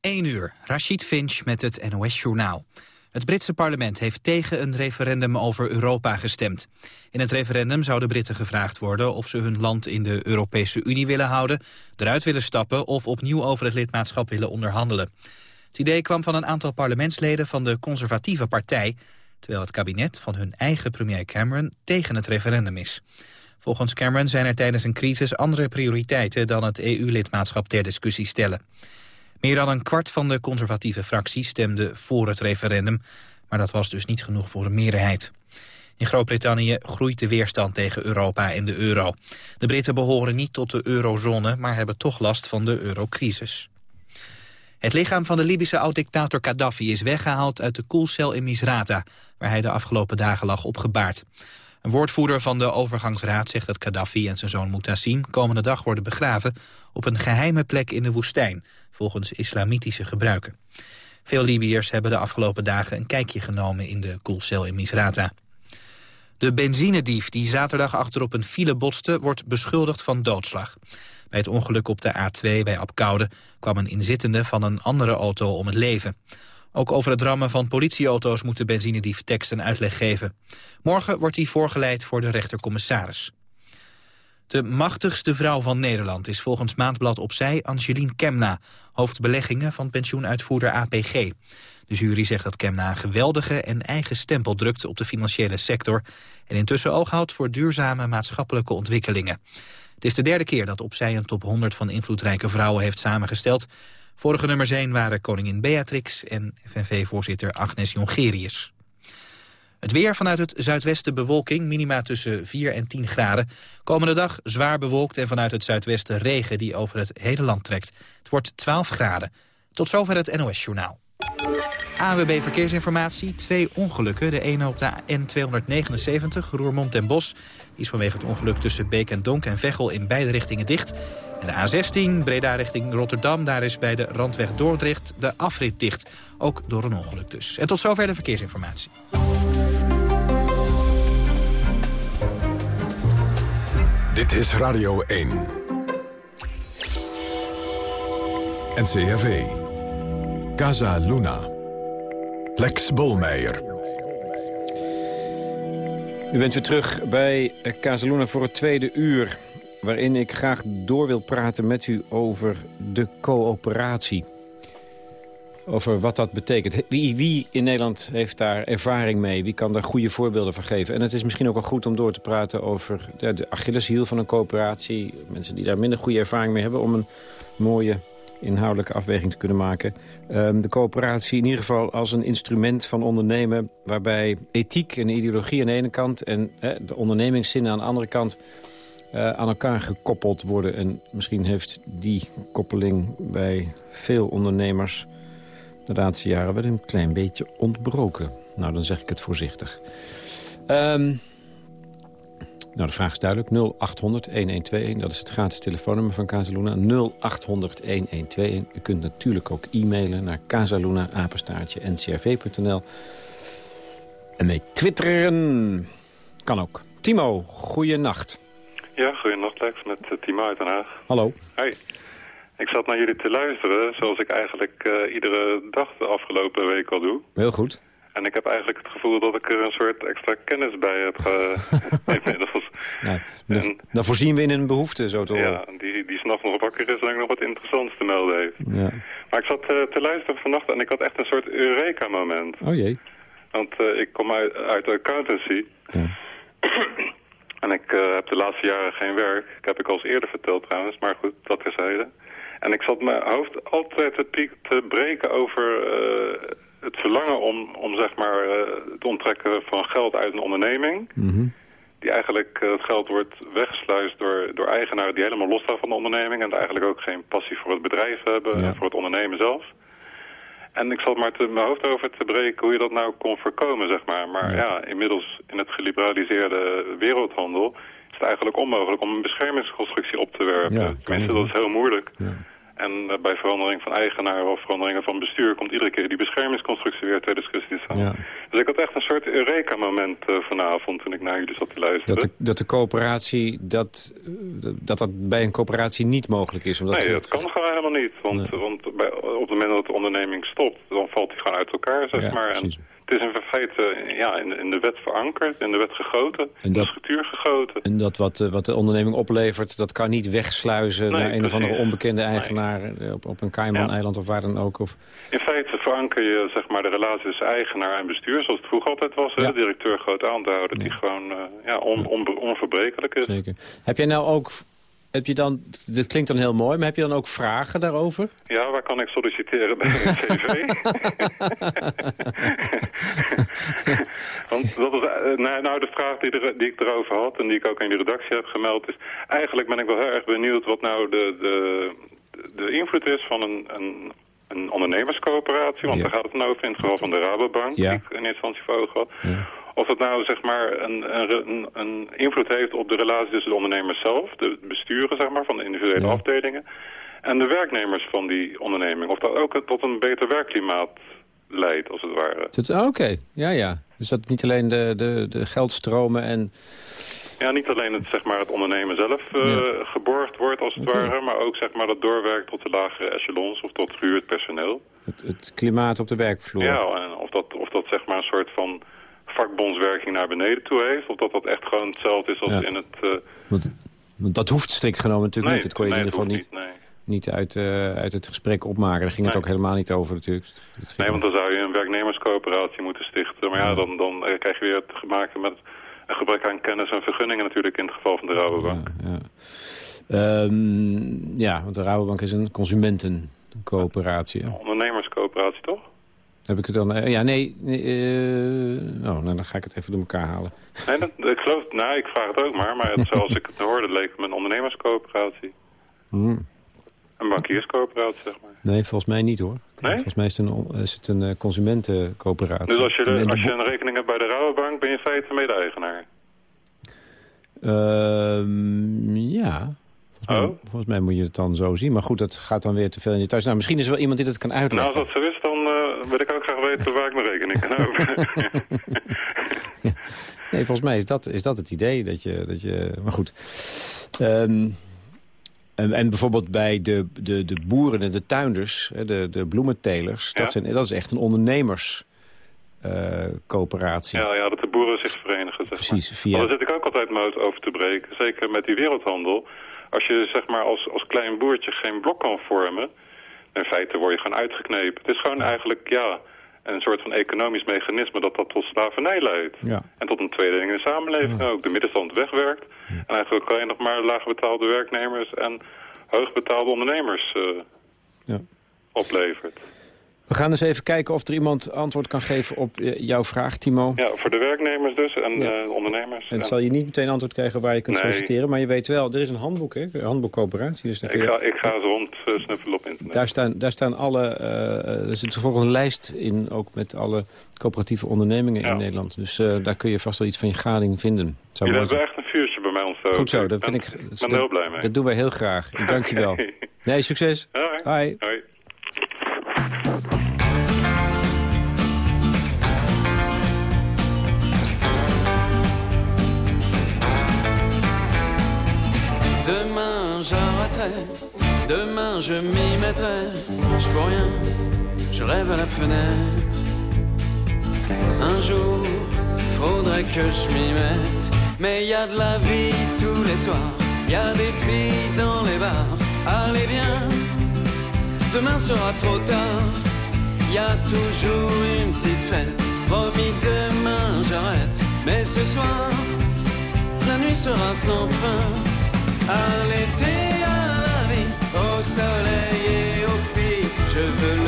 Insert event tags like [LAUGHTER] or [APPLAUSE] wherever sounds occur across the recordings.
1 uur, Rashid Finch met het NOS-journaal. Het Britse parlement heeft tegen een referendum over Europa gestemd. In het referendum zouden Britten gevraagd worden of ze hun land in de Europese Unie willen houden, eruit willen stappen of opnieuw over het lidmaatschap willen onderhandelen. Het idee kwam van een aantal parlementsleden van de conservatieve partij, terwijl het kabinet van hun eigen premier Cameron tegen het referendum is. Volgens Cameron zijn er tijdens een crisis andere prioriteiten dan het EU-lidmaatschap ter discussie stellen. Meer dan een kwart van de conservatieve fractie stemde voor het referendum, maar dat was dus niet genoeg voor een meerderheid. In Groot-Brittannië groeit de weerstand tegen Europa en de euro. De Britten behoren niet tot de eurozone, maar hebben toch last van de eurocrisis. Het lichaam van de Libische oud-dictator Gaddafi is weggehaald uit de koelcel in Misrata, waar hij de afgelopen dagen lag opgebaard. Een woordvoerder van de overgangsraad zegt dat Gaddafi en zijn zoon Mutassim komende dag worden begraven op een geheime plek in de woestijn, volgens islamitische gebruiken. Veel Libiërs hebben de afgelopen dagen een kijkje genomen in de koelcel in Misrata. De benzinedief die zaterdag achterop een file botste wordt beschuldigd van doodslag. Bij het ongeluk op de A2 bij Apkoude kwam een inzittende van een andere auto om het leven. Ook over het rammen van politieauto's moet de benzinedief tekst uitleg geven. Morgen wordt hij voorgeleid voor de rechtercommissaris. De machtigste vrouw van Nederland is volgens Maandblad Opzij Angelien Kemna, hoofdbeleggingen van pensioenuitvoerder APG. De jury zegt dat Kemna een geweldige en eigen stempel drukt op de financiële sector en intussen oog houdt voor duurzame maatschappelijke ontwikkelingen. Het is de derde keer dat Opzij een top 100 van invloedrijke vrouwen heeft samengesteld. Vorige nummers 1 waren koningin Beatrix en FNV-voorzitter Agnes Jongerius. Het weer vanuit het zuidwesten bewolking, minima tussen 4 en 10 graden. Komende dag zwaar bewolkt en vanuit het zuidwesten regen die over het hele land trekt. Het wordt 12 graden. Tot zover het NOS-journaal. AWB Verkeersinformatie, twee ongelukken. De ene op de N279, Roermond en Bos. Is vanwege het ongeluk tussen Beek en Donk en Veghel in beide richtingen dicht. En de A16, Breda richting Rotterdam, daar is bij de Randweg Dordrecht de afrit dicht. Ook door een ongeluk dus. En tot zover de verkeersinformatie. Dit is Radio 1. NCRV. Casa Luna. Lex Bolmeijer. U bent weer terug bij Casa Luna voor het tweede uur... waarin ik graag door wil praten met u over de coöperatie. Over wat dat betekent. Wie, wie in Nederland heeft daar ervaring mee? Wie kan daar goede voorbeelden van geven? En het is misschien ook wel goed om door te praten over ja, de Achilleshiel van een coöperatie. Mensen die daar minder goede ervaring mee hebben... om een mooie inhoudelijke afweging te kunnen maken. Um, de coöperatie in ieder geval als een instrument van ondernemen... waarbij ethiek en ideologie aan de ene kant... en de ondernemingszin aan de andere kant uh, aan elkaar gekoppeld worden. En misschien heeft die koppeling bij veel ondernemers... de laatste jaren wel een klein beetje ontbroken. Nou, dan zeg ik het voorzichtig. Um, nou, de vraag is duidelijk. 0800-1121, dat is het gratis telefoonnummer van Casaluna. 0800-1121. U kunt natuurlijk ook e-mailen naar casaluna-ncrv.nl. En mee twitteren kan ook. Timo, goeienacht. Ja, goeienacht Lex, met eh, Timo uit Den Haag. Hallo. Hoi. Ik zat naar jullie te luisteren, zoals ik eigenlijk uh, iedere dag de afgelopen week al doe. Heel goed. En ik heb eigenlijk het gevoel dat ik er een soort extra kennis bij heb uh, [LAUGHS] [LAUGHS] inmiddels. Nou, en, dan voorzien we in een behoefte, zo te horen. Ja, die, die s'nachts nog wakker is en nog wat interessants te melden heeft. Ja. Maar ik zat uh, te luisteren vannacht en ik had echt een soort Eureka-moment. Oh jee. Want uh, ik kom uit, uit accountancy. Ja. [CLEARS THROAT] en ik heb de laatste jaren geen werk. Ik heb ik al eens eerder verteld trouwens, maar goed, dat terzijde. En ik zat mijn hoofd altijd te, te breken over het verlangen om, om zeg maar, het onttrekken van geld uit een onderneming... Mm die eigenlijk uh, het geld wordt weggesluist door, door eigenaren die helemaal los staan van de onderneming... en eigenlijk ook geen passie voor het bedrijf hebben, Ja. voor het ondernemen zelf. En ik zat maar te, mijn hoofd over te breken hoe je dat nou kon voorkomen, zeg maar. Maar Ja. ja, inmiddels in het geliberaliseerde wereldhandel... is het eigenlijk onmogelijk om een beschermingsconstructie op te werpen. Ja, Tenminste, dat is heel moeilijk. Ja. En eh, bij verandering van eigenaar of veranderingen van bestuur... komt iedere keer die beschermingsconstructie weer ter discussie te staan. Ja. Dus ik had echt een soort Eureka-moment eh, vanavond toen ik naar jullie zat te luisteren. Dat, de, dat de coöperatie, dat, eh, dat dat bij een coöperatie niet mogelijk is. Omdat nee, dat kan gewoon helemaal niet. Want, want bij, op het moment dat de onderneming stopt, dan valt die gewoon uit elkaar, zeg maar. En het is in feite ja, in, in, de wet verankerd, in de wet gegoten, in de structuur gegoten. En dat wat, wat de onderneming oplevert, dat kan niet wegsluizen naar een of andere onbekende eigenaar op, op een Cayman-eiland of waar dan ook? Of... In feite veranker je zeg maar, de relatie tussen eigenaar en bestuur, zoals het vroeger altijd was. Directeur groot aandeelhouder, die gewoon uh, ja, on, on, onverbrekelijk is. Zeker. Heb jij nou ook heb je dan, dit klinkt dan heel mooi, maar heb je dan ook vragen daarover? Ja, waar kan ik solliciteren [LAUGHS] bij een cv? [LAUGHS] Want dat is, eh, nou, nou, de vraag die, er, die, ik erover had en die ik ook in de redactie heb gemeld is... eigenlijk ben ik wel heel erg benieuwd wat nou de, de, de invloed is van een, een, een ondernemerscoöperatie. Want daar gaat het nou over in het geval van de Rabobank, die ik in eerste instantie voor ogen had. Ja of dat nou zeg maar een, een, een, invloed heeft op de relatie tussen de ondernemers zelf, de besturen zeg maar, van de individuele afdelingen, en de werknemers van die onderneming. Of dat ook tot een beter werkklimaat leidt, als het ware. Oh, oké, ja, ja. Dus dat niet alleen de, de, de geldstromen en... Ja, niet alleen het, zeg maar, het ondernemen zelf uh, geborgd wordt, als het ware... maar ook zeg maar, dat doorwerkt tot de lagere echelons of tot gehuurd personeel. Het, het klimaat op de werkvloer. Ja, en of dat, of dat zeg maar, een soort van vakbondswerking naar beneden toe heeft. Of dat dat echt gewoon hetzelfde is als in het... Uh... Want, dat hoeft strikt genomen natuurlijk niet. Dat kon je in ieder geval niet, niet, niet uit, uh, uit het gesprek opmaken. Daar ging het ook helemaal niet over natuurlijk. Nee, want dan zou je een werknemerscoöperatie moeten stichten. Maar ja, dan, dan eh, krijg je weer te maken met een gebrek aan kennis en vergunningen natuurlijk in het geval van de Rabobank. Ja, ja. Um, ja want de Rabobank is een consumentencoöperatie. Een ondernemerscoöperatie toch? Heb ik het dan... Uh, ja, nee... nee uh, oh, nou, dan ga ik het even door elkaar halen. Nee, dat, ik geloof... Nou, ik vraag het ook maar. Maar het, zoals ik het hoorde, leek het me een ondernemerscoöperatie. Hmm. Een bankierscoöperatie, zeg maar. Nee, volgens mij niet, hoor. Nee? Volgens mij is het een, is het een uh, consumentencoöperatie. Dus als je, de, als je een rekening hebt bij de Rabobank, ben je in feite mede-eigenaar? Ehm, ja... Volgens, oh? volgens mij moet je het dan zo zien. Maar goed, dat gaat dan weer te veel in je thuis. Nou, misschien is er wel iemand die dat kan uitleggen. Nou, als dat zo is, wil ik ook graag weten waar ik mijn rekening kan houden. [LAUGHS] nee, volgens mij is dat, is dat het idee. Dat je, dat je, maar goed. Um, en, en, bijvoorbeeld bij de, de, de boeren en de tuinders, de, de bloementelers... Dat, zijn, dat is echt een ondernemerscoöperatie. Uh, ja, ja, dat de boeren zich verenigen. Zeg Precies. Maar. Via... daar zit ik ook altijd moot over te breken. Zeker met die wereldhandel als je zeg maar als, als klein boertje geen blok kan vormen... in feite word je gewoon uitgeknepen. Het is gewoon eigenlijk ja, een soort van economisch mechanisme dat dat tot slavernij leidt. Ja. En tot een tweedeling in de samenleving ook. De middenstand wegwerkt. En eigenlijk je nog maar laagbetaalde werknemers en hoogbetaalde ondernemers uh, ja. oplevert. We gaan eens even kijken of er iemand antwoord kan geven op eh, jouw vraag, Timo. Ja, voor de werknummers dus en ja. uh, ondernemers. En zal je niet meteen antwoord krijgen waar je kunt solliciteren. Maar je weet wel, er is een handboek, hè? Een handboekcoöperatie. Dus ik, ga, ik ga eens rond uh, snuffelen op internet. Daar staan, daar staan alle... Uh, er zit vervolgens een lijst in, ook met alle coöperatieve ondernemingen in Nederland. Dus daar kun je vast wel iets van je gading vinden. Zou Jullie hebben echt een vuurtje bij mij ontstoken. Goed zo, dat vind ik... Ik ben er heel blij mee. Dat doen wij heel graag. Dank je wel. [LAUGHS] Nee, succes. Hoi. Hoi. Demain je m'y mettrai, je vois rien, je rêve à la fenêtre. Un jour, faudrait que je m'y mette, mais y a de la vie tous les soirs, y a des filles dans les bars. Allez viens, demain sera trop tard, y a toujours une petite fête. Promis demain j'arrête, mais ce soir, la nuit sera sans fin. À l'été au soleil et aux filles. Je veux lever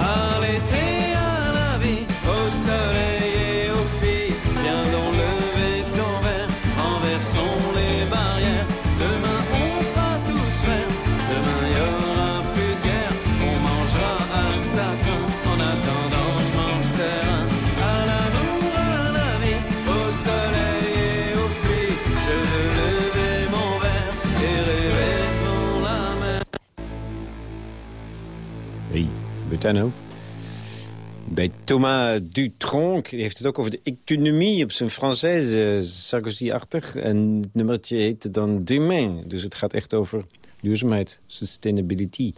À l'été, Bij Thomas Dutronc heeft het ook over de economie op zijn Française, eh, Sarkozy-achtig. En het nummertje heette dan Demain. Dus het gaat echt over duurzaamheid, sustainability.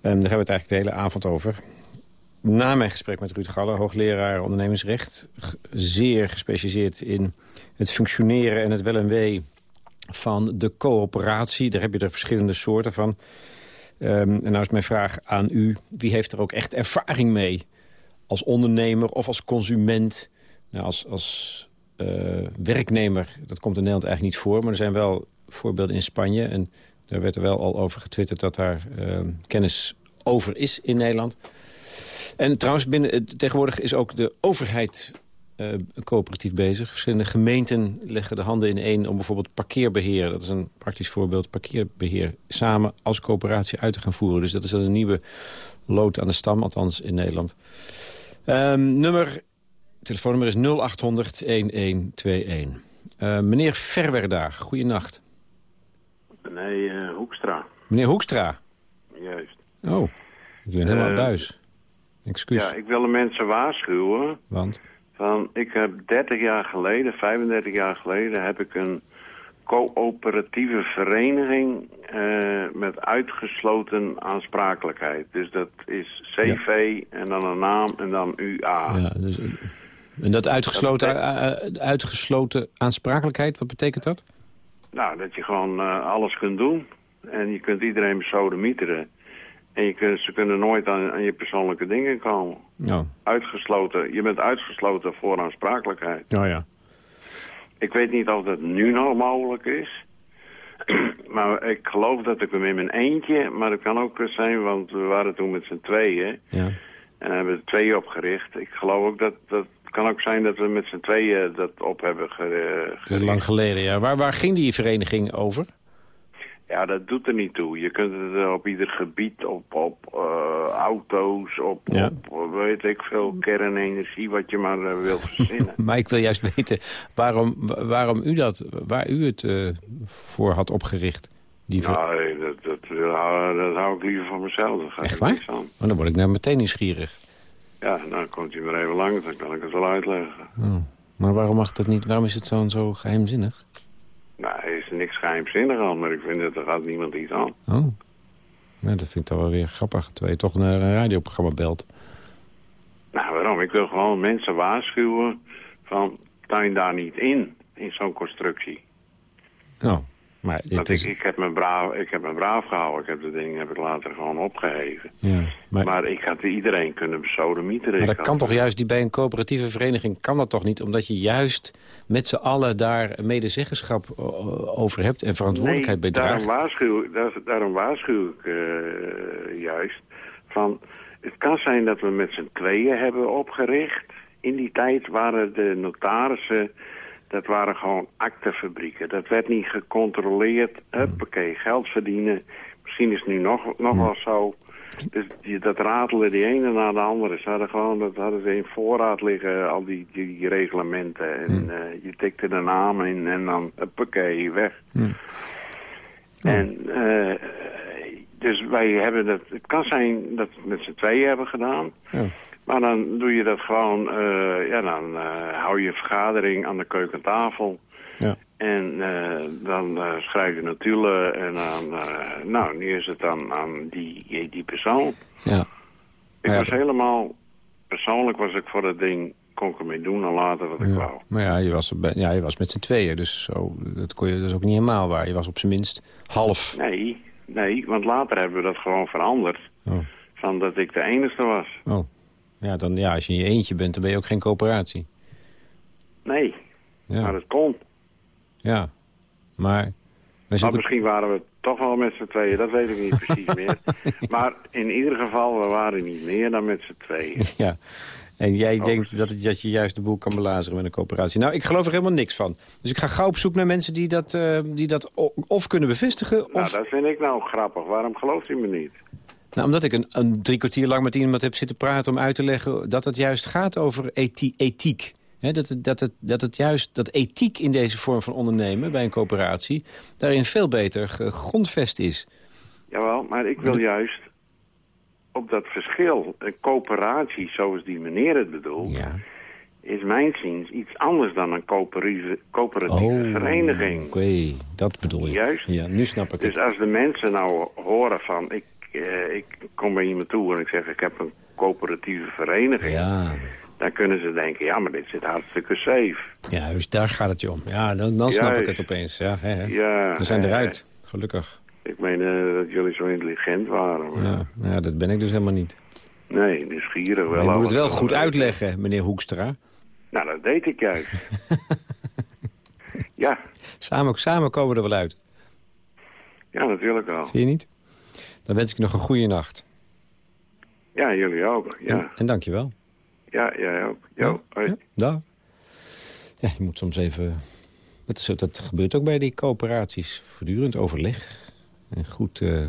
En daar hebben we het eigenlijk de hele avond over. Na mijn gesprek met Ruud Galler, hoogleraar ondernemingsrecht... zeer gespecialiseerd in het functioneren en het wel en wee van de coöperatie. Daar heb je er verschillende soorten van. Ehm, en nou is mijn vraag aan u. Wie heeft er ook echt ervaring mee? Als ondernemer of als consument? Nou, als als eh, werknemer, dat komt in Nederland eigenlijk niet voor. Maar er zijn wel voorbeelden in Spanje. En daar werd er wel al over getwitterd dat daar ehm, kennis over is in Nederland. En trouwens, binnen, eh, tegenwoordig is ook de overheid eh, coöperatief bezig. Verschillende gemeenten leggen de handen in één om bijvoorbeeld parkeerbeheer... dat is een praktisch voorbeeld, parkeerbeheer... samen als coöperatie uit te gaan voeren. Dus dat is een nieuwe lood aan de stam, althans in Nederland. Ehm, nummer, telefoonnummer is 0800-1121. Eh, meneer Verwerda, goeienacht. Nee, eh, Hoekstra. Meneer Hoekstra. Juist. Oh, ik ben helemaal buis. Excuus, Ja, ik wil de mensen waarschuwen. want... Van, ik heb 30 jaar geleden, 35 jaar geleden, heb ik een coöperatieve vereniging eh, met uitgesloten aansprakelijkheid. Dus dat is CV en dan een naam en dan UA. Ja, dus, en dat uitgesloten, eh, eh, uitgesloten aansprakelijkheid, wat betekent dat? Nou, dat je gewoon alles kunt doen. En je kunt iedereen besodemieteren. En je kunt, ze kunnen nooit aan, aan je persoonlijke dingen komen. Uitgesloten. Je bent uitgesloten voor aansprakelijkheid. nou ja. Ik weet niet of dat nu nog mogelijk is. [CLEARS THROAT] maar ik geloof dat ik hem in mijn eentje... maar dat kan ook zijn, want we waren toen met z'n tweeën... ja. en hebben er twee opgericht. Ik geloof ook dat... dat kan ook zijn dat we met z'n tweeën dat op hebben is gericht. lang geleden, ja. Waar, waar ging die vereniging over? Ja, dat doet er niet toe. Je kunt het eh, op ieder gebied, op, op eh, auto's, op, Ja. op eh, weet ik veel, kernenergie, wat je maar eh, wilt verzinnen. [LAUGHS] Maar ik wil juist weten waarom, wa- waarom u dat, waar u het voor had opgericht. Die ver- nou, dat, dat, dat, hou ik liever voor mezelf. Echt waar? Maar dan word ik nou meteen nieuwsgierig. Ja, dan komt u maar even langs, dan kan ik het wel uitleggen. Oh. Maar waarom mag dat niet? Waarom is het zo, zo geheimzinnig? Nou, er is niks geheimzinnig aan, maar ik vind dat er gaat niemand iets aan. Oh. Nou, dat vind ik dan wel weer grappig. Terwijl je toch naar een radioprogramma belt. Nou, waarom? Ik wil gewoon mensen waarschuwen van, tuin daar niet in, in zo'n constructie. Nou, maar dit Want is... ik, ik, heb me braaf, ik heb me braaf gehouden. Ik heb de dingen heb ik later gewoon opgeheven. ja, maar, Maar ik had iedereen kunnen besodemieteren. maar dat had- kan toch juist, die bij een coöperatieve vereniging kan dat toch niet? Omdat je juist met z'n allen daar medezeggenschap o- over hebt en verantwoordelijkheid nee, bij daarom draagt. waarschuw, daar, daarom waarschuw ik eh, juist van... het kan zijn dat we met z'n tweeën hebben opgericht. In die tijd waren de notarissen, dat waren gewoon aktefabrieken. Dat werd niet gecontroleerd. Huppakee, geld verdienen. Misschien is het nu nog, nog wel zo. Dus die, dat ratelen die ene na de andere. Ze hadden gewoon, dat hadden ze in voorraad liggen, al die, die reglementen. En eh, je tikte de naam in en dan, huppakee, weg. En eh, dus wij hebben dat, het kan zijn dat we het met z'n tweeën hebben gedaan. Ja. Maar dan doe je dat gewoon, eh, ja dan eh, hou je een vergadering aan de keukentafel. Ja. En eh, dan eh, schrijf je natuurlijk en dan, nou, nu is het dan aan die, die persoon. Ja. Ik Ja. was helemaal, persoonlijk was ik voor dat ding, kon ik ermee doen en later wat ik Ja. wou. Maar ja, je was, ja, je was met z'n tweeën, dus zo, dat, kon je, dat is ook niet helemaal waar. Je was op zijn minst half. Nee, nee, want later hebben we dat gewoon veranderd. Oh. Van dat ik de enige was. oh. Ja, dan, ja, als je in je eentje bent, dan ben je ook geen coöperatie. Nee, Ja, maar dat kon. ja. maar... Misschien waren we toch wel met z'n tweeën, dat weet ik niet precies [LAUGHS] meer. Maar in ieder geval, we waren niet meer dan met z'n tweeën. [LAUGHS] Ja. En jij denkt dat, het, dat je juist de boel kan belazeren met een coöperatie. Nou, ik geloof er helemaal niks van. Dus ik ga gauw op zoek naar mensen die dat, eh, die dat of kunnen bevestigen... Nou, Of... dat vind ik nou grappig. Waarom gelooft u me niet? Nou, omdat ik een, een drie kwartier lang met iemand heb zitten praten... om uit te leggen dat het juist gaat over ethi- ethiek. Dat, het, dat, het, dat het juist dat ethiek in deze vorm van ondernemen bij een coöperatie... daarin veel beter gegrondvest is. Jawel, maar ik wil juist op dat verschil. Een coöperatie, zoals die meneer het bedoelt... Ja. is mijn ziens iets anders dan een coöperatieve, coöperatieve vereniging. oké, dat bedoel je. Juist. Ja, nu snap ik Dus het. als de mensen nou horen van... Ik, eh, ik kom bij iemand toe en ik zeg... ik heb een coöperatieve vereniging... Ja, dan kunnen ze denken... ja, maar dit zit hartstikke safe. juist, daar gaat het je om. Ja, dan, dan snap ik het opeens. Ja, hè, hè. Ja, We zijn eruit, gelukkig. Ik meen eh, dat jullie zo intelligent waren. maar- Ja, ja, dat ben ik dus helemaal niet. Nee, nieuwsgierig wel. je moet het wel goed uitleggen, meneer Hoekstra. Nou, dat deed ik juist. [LAUGHS] ja, Samen, samen komen we er wel uit. ja, natuurlijk wel. Vind je niet? Dan wens ik nog een goede nacht. Ja, jullie ook. En, Ja, en dank je wel. ja jij ook. Jo, hoi. Ja, dag. Ja, je moet soms even... Dat, is, dat gebeurt ook bij die coöperaties. Voortdurend overleg. En goed, eh,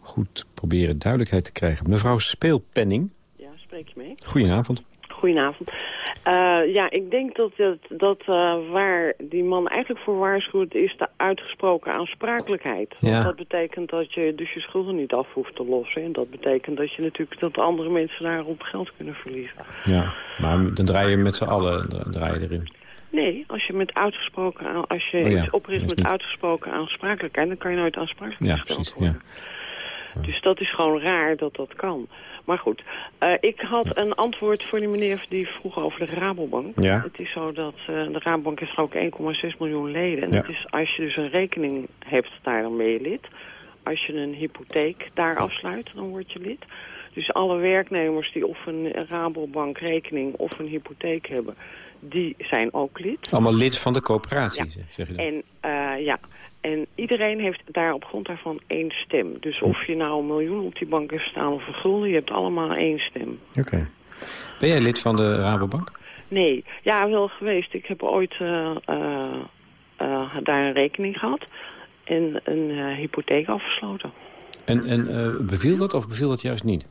goed proberen duidelijkheid te krijgen. Mevrouw Speelpenning, Ja, spreek je mee? goedenavond. Goedenavond. Eh, ja, ik denk dat, dat, dat eh, waar die man eigenlijk voor waarschuwt... is de uitgesproken aansprakelijkheid. Ja. Want dat betekent dat je dus je schulden niet af hoeft te lossen. En dat betekent dat je natuurlijk dat andere mensen daarop geld kunnen verliezen. Ja, maar dan draai je met z'n allen dra- draai je erin. Nee, als je, met uitgesproken, als je Oh ja, iets opricht met niet- uitgesproken aansprakelijkheid... dan kan je nooit aansprakelijk Ja, precies. worden. Ja. Dus dat is gewoon raar dat dat kan. Maar goed, eh, ik had een antwoord voor die meneer die vroeg over de Rabobank. Ja. Het is zo dat eh, de Rabobank heeft ook 1,6 miljoen leden. En Ja. het is, als je dus een rekening hebt, daar dan ben je lid. Als je een hypotheek daar afsluit, dan word je lid. Dus alle werknemers die of een Rabobank rekening of een hypotheek hebben, die zijn ook lid. Allemaal lid van de coöperatie, Ja. zeg je dan. En eh, ja, en iedereen heeft daar op grond daarvan één stem. Dus of je nou een miljoen op die bank hebt staan of een gulden, je hebt allemaal één stem. Oké. Ben jij lid van de Rabobank? Nee, ja, wel geweest. Ik heb ooit eh, eh, eh, daar een rekening gehad en een hypotheek afgesloten. En, en beviel dat of beviel dat juist niet?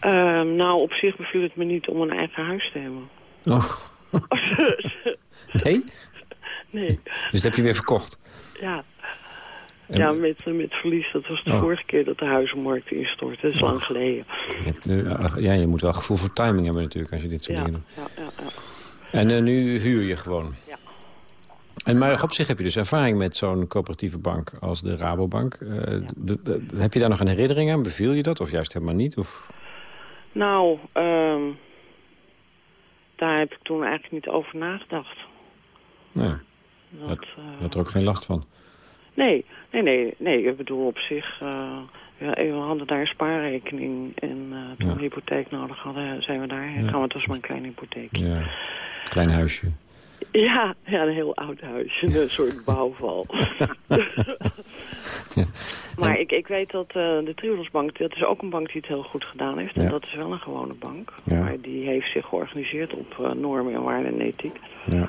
Ehm, nou, op zich beviel het me niet om een eigen huis te hebben. Oh. [LAUGHS] nee? nee, Dus dat heb je weer verkocht? Ja. En- Ja, met, eh, met verlies. Dat was de Oh. vorige keer dat de huizenmarkt instortte. Dat is lang geleden. Je hebt, eh, ja, je moet wel gevoel voor timing hebben natuurlijk als je dit soort Ja, dingen doet. ja, ja, ja. En eh, nu huur je gewoon? Ja. En, maar op zich heb je dus ervaring met zo'n coöperatieve bank als de Rabobank. Heb je daar nog een herinnering aan? Beviel je dat of juist helemaal niet? Of... Nou, ehm, daar heb ik toen eigenlijk niet over nagedacht. Nee, Dat, Dat- eh, je had er ook geen last van. nee, nee, nee, nee. Ik bedoel op zich... eh, ja, we hadden daar een spaarrekening en eh, toen we Ja. een hypotheek nodig hadden, zijn we daar. Ja. gaan. Het was maar een klein hypotheek. Ja, klein huisje. Ja, ja, een heel oud huisje, [LAUGHS] een soort bouwval. [LAUGHS] Maar ik, ik weet dat eh, de Triodosbank, dat is ook een bank die het heel goed gedaan heeft. En Ja. dat is wel een gewone bank. Ja. Maar die heeft zich georganiseerd op normen en waarden en ethiek. Ja.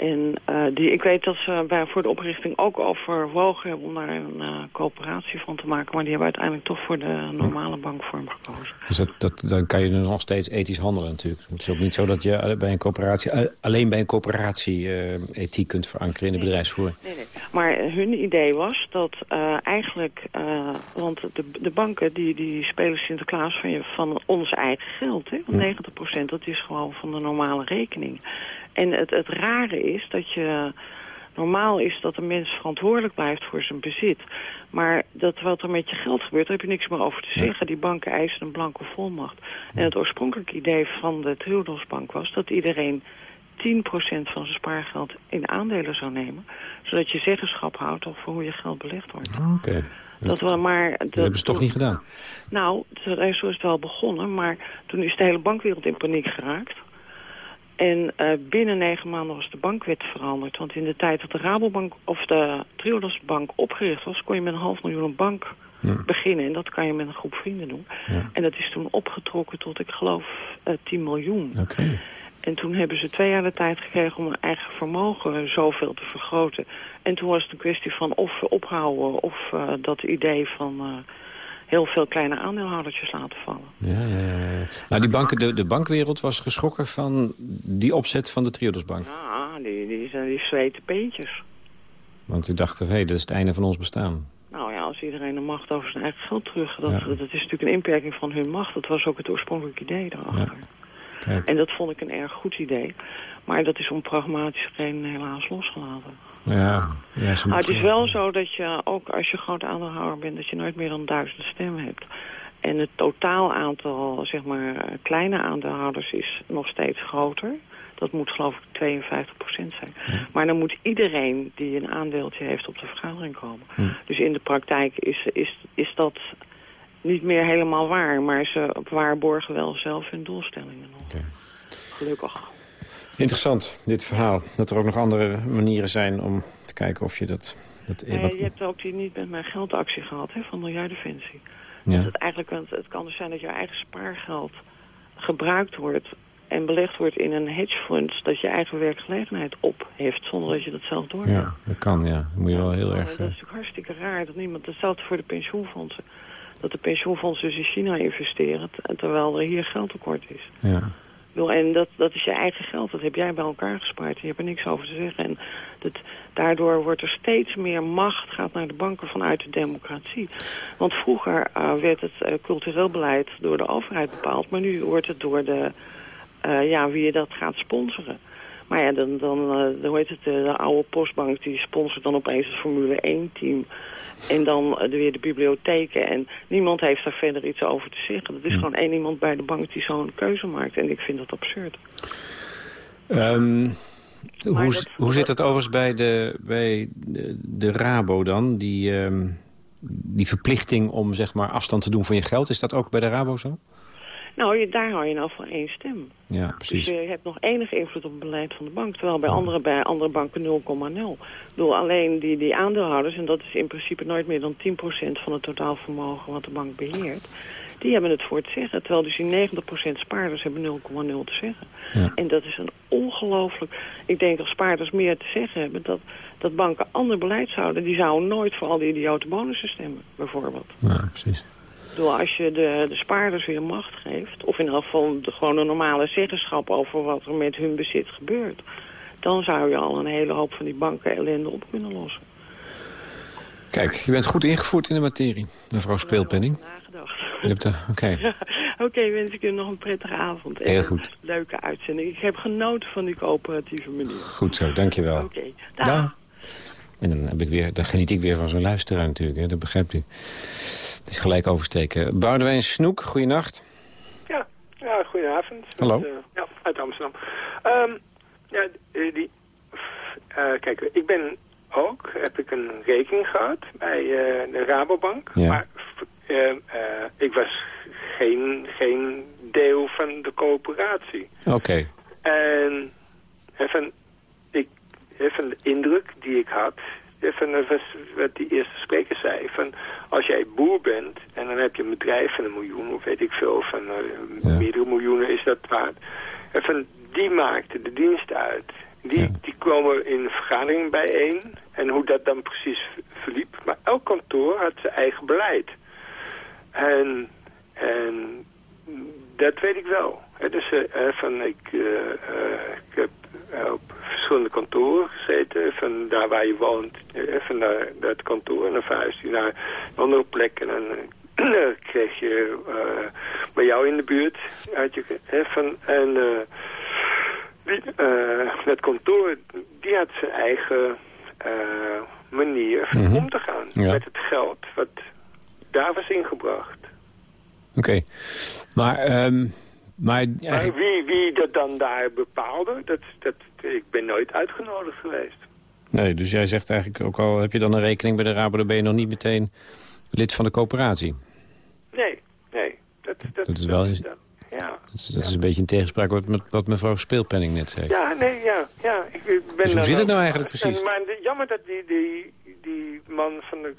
En eh, die, ik weet dat ze bij, voor de oprichting ook overwogen hebben om daar een eh, coöperatie van te maken. Maar die hebben uiteindelijk toch voor de normale bankvorm gekozen. Dus dat, dat, dan kan je nog steeds ethisch handelen natuurlijk. Het is ook niet zo dat je eh, bij een coöperatie, alleen bij een coöperatie ethiek kunt verankeren in de bedrijfsvoering. Nee, nee. Maar hun idee was dat eigenlijk... want de, de banken die, die spelen Sinterklaas van, je, van ons eigen geld. Hè? Want 90% dat is gewoon van de normale rekening. En het, het rare is dat je... Normaal is dat een mens verantwoordelijk blijft voor zijn bezit. Maar dat wat er met je geld gebeurt, daar heb je niks meer over te zeggen. Die banken eisen een blanke volmacht. En het oorspronkelijke idee van de Triodosbank was dat iedereen 10% van zijn spaargeld in aandelen zou nemen. Zodat je zeggenschap houdt over hoe je geld belegd wordt. Oké. Dat we maar, Dat hebben ze toch niet gedaan? Nou, zo zo is het wel begonnen. Maar toen is de hele bankwereld in paniek geraakt. En eh, binnen negen maanden was de bankwet veranderd. Want in de tijd dat de Rabobank of de Triodosbank opgericht was... kon je met een half miljoen een bank beginnen. En dat kan je met een groep vrienden doen. Ja. En dat is toen opgetrokken tot, ik geloof, eh 10 miljoen. En toen hebben ze twee jaar de tijd gekregen om hun eigen vermogen zoveel te vergroten. En toen was het een kwestie van of ophouden of eh, dat idee van heel veel kleine aandeelhoudertjes laten vallen. Ja, ja, ja. ja. Nou, die banken, de, de bankwereld was geschrokken van die opzet van de Triodosbank. Ja, die, die, zijn die zweten peentjes. Want die dachten, hé, dat is het einde van ons bestaan. Nou ja, als iedereen de macht over zijn eigen geld terug... Dat, Ja. dat is natuurlijk een inperking van hun macht. Dat was ook het oorspronkelijke idee daarachter. Kijk. En dat vond ik een erg goed idee. Maar dat is om pragmatische redenen helaas losgelaten. Ja, ja ze Maar het moeten- is wel zo dat je, ook als je groot aandeelhouder bent, dat je nooit meer dan duizend stemmen hebt. En het totaal aantal, zeg maar, kleine aandeelhouders is nog steeds groter. Dat moet geloof ik 52% zijn. Maar dan moet iedereen die een aandeeltje heeft op de vergadering komen. Dus in de praktijk is, is, is dat niet meer helemaal waar. Maar ze waarborgen wel zelf hun doelstellingen nog. Gelukkig. Interessant, dit verhaal. Dat er ook nog andere manieren zijn om te kijken of je dat... dat Eh, wat- je hebt ook die niet met mijn geldactie gehad hè, van Milieudefensie. ja. Dat het, eigenlijk, het kan dus zijn dat je eigen spaargeld gebruikt wordt en belegd wordt in een hedgefund dat je eigen werkgelegenheid opheft zonder dat je dat zelf door ja, dat kan, ja. Dan moet je wel heel Oh, erg... Dat is eh, natuurlijk hartstikke raar dat niemand, hetzelfde voor de pensioenfondsen. Dat de pensioenfondsen dus in China investeren terwijl er hier geldtekort is. ja. En dat, dat is je eigen geld, dat heb jij bij elkaar gespaard. Je hebt er niks over te zeggen. En dat, daardoor wordt er steeds meer macht gaat naar de banken vanuit de democratie. Want vroeger eh, werd het eh, cultureel beleid door de overheid bepaald. Maar nu wordt het door de, eh, ja, wie je dat gaat sponsoren. Maar ja, dan, dan eh, hoe heet het, de, de oude postbank die sponsort dan opeens het Formule 1-team. En dan eh, weer de bibliotheken. En niemand heeft daar verder iets over te zeggen. Dat is gewoon één iemand bij de bank die zo'n keuze maakt. En ik vind dat absurd. Ehm, hoe, dat- hoe zit het overigens bij de, bij de, de Rabo dan? Die, ehm, die verplichting om zeg maar, afstand te doen van je geld. Is dat ook bij de Rabo zo? Nou, daar hou je nou van één stem. Ja, Dus precies. je hebt nog enige invloed op het beleid van de bank. Terwijl bij andere, bij andere banken 0,0. Ik bedoel, alleen die, die aandeelhouders, en dat is in principe nooit meer dan 10% van het totaalvermogen wat de bank beheert. Die hebben het voor het zeggen. Terwijl dus die 90% spaarders hebben 0,0 te zeggen. Ja. En dat is een ongelooflijk... Ik denk dat spaarders meer te zeggen hebben... dat, dat banken ander beleid zouden. Die zouden nooit voor al die idiote bonussen stemmen, bijvoorbeeld. Ja, precies. Bedoel, als je de, de spaarders weer macht geeft... of in ieder geval de, gewoon een normale zeggenschap over wat er met hun bezit gebeurt... dan zou je al een hele hoop van die banken ellende op kunnen lossen. Kijk, je bent goed ingevoerd in de materie, mevrouw Speelpenning. Nagedacht. Je hebt er- Oké, [LAUGHS] Oké, wens ik u nog een prettige avond. En Heel een goed. leuke uitzending. Ik heb genoten van die coöperatieve manier. goed zo, dankjewel. Oké, dag. Dag. En dan, heb ik weer, dan geniet ik weer van zo'n luisteraar natuurlijk, hè? dat begrijpt u. Het is gelijk oversteken. Boudewijn Snoek, goeienacht. Ja, ja goedenavond. Met, Hallo. eh, ja, uit Amsterdam. Ehm, ja, die, die, eh, kijk, ik ben ook, heb ik een rekening gehad bij eh, de Rabobank. Ja. Maar eh, eh, ik was geen, geen deel van de coöperatie. Oké, En even, ik, even de indruk die ik had, van, was wat die eerste spreker zei. Van, als jij boer bent en dan heb je een bedrijf van een miljoen of weet ik veel, van uh, meerdere miljoenen is dat waard. En van, die maakte de dienst uit. Die, die komen in een vergadering bijeen en hoe dat dan precies verliep. Maar elk kantoor had zijn eigen beleid. En, en dat weet ik wel. dus uh, van, ik, uh, ik heb op verschillende kantoren gezeten. Van daar waar je woont, van naar, dat kantoor. En dan verhuisde je naar een andere plek. En dan [CLEARS THROAT] kreeg je bij jou in de buurt. Uit je, van, en die, het kantoor, die had zijn eigen manier mhm. om te gaan met het geld wat daar was ingebracht. Oké, maar... Um, maar, maar wie, wie dat dan daar bepaalde, dat, dat, ik ben nooit uitgenodigd geweest. Nee, dus jij zegt eigenlijk ook al, heb je dan een rekening bij de Rabo, dan ben je nog niet meteen lid van de coöperatie? Nee, nee. Dat, dat, dat is wel... Dat, ja, dat, is, dat is een beetje in tegenspraak wat, met, wat mevrouw Speelpenning net zei. Ja, nee, ja. ja ik ben dus hoe zit het nou eigenlijk precies? maar jammer dat die, die, die man van de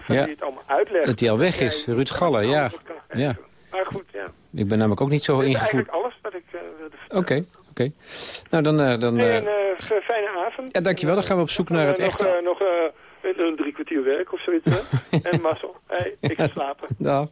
van ja. die het allemaal uitlegt. Dat hij al weg is, Ruud Galle, ja. ja. Maar goed, ja. Ik ben namelijk ook niet zo ingevoerd. eigenlijk alles wat ik uh, wilde vertellen. Oké, oké. Nou, dan... Uh, dan een fijne avond. Ja, dankjewel. Dan gaan we op zoek naar het nog, echte... nog een drie kwartier werk of zoiets, [LAUGHS] en Marcel, hey, ik ga slapen. Dag.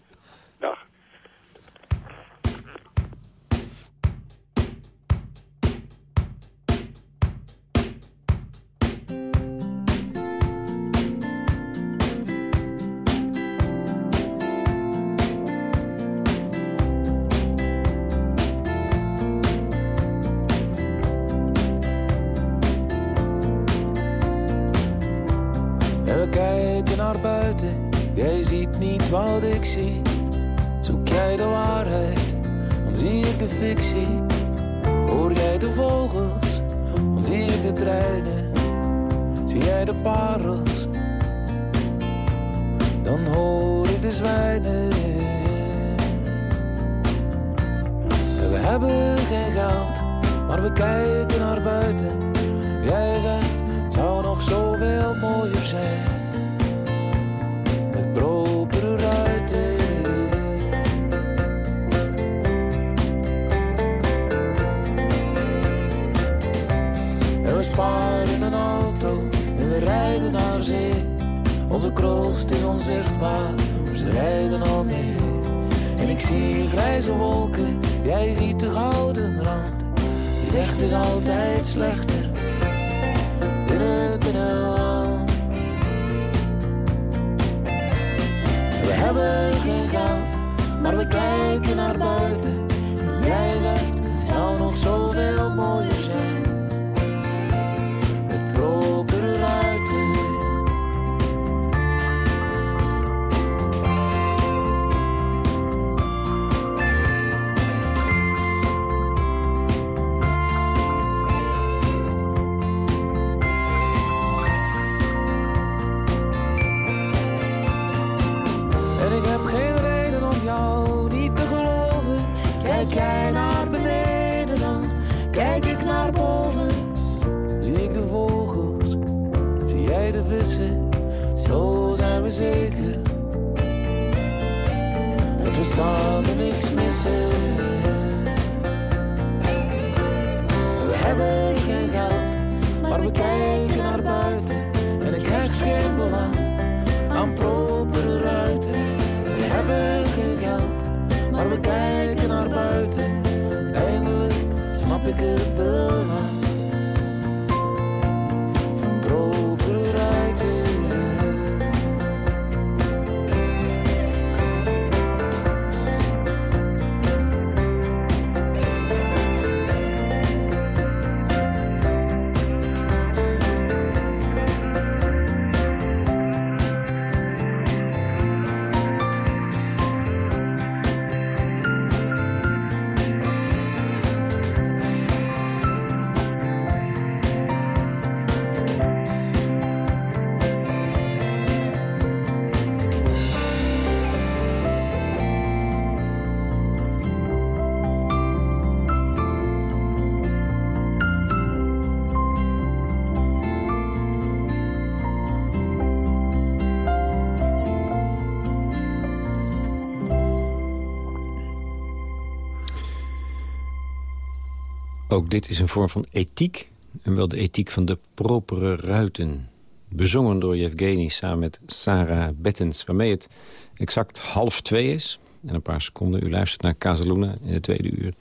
Ook dit is een vorm van ethiek. En wel de ethiek van de propere ruiten. Bezongen door Yevgeny samen met Sarah Bettens. Waarmee het exact half twee is. En een paar seconden. U luistert naar Casaluna in het tweede uur.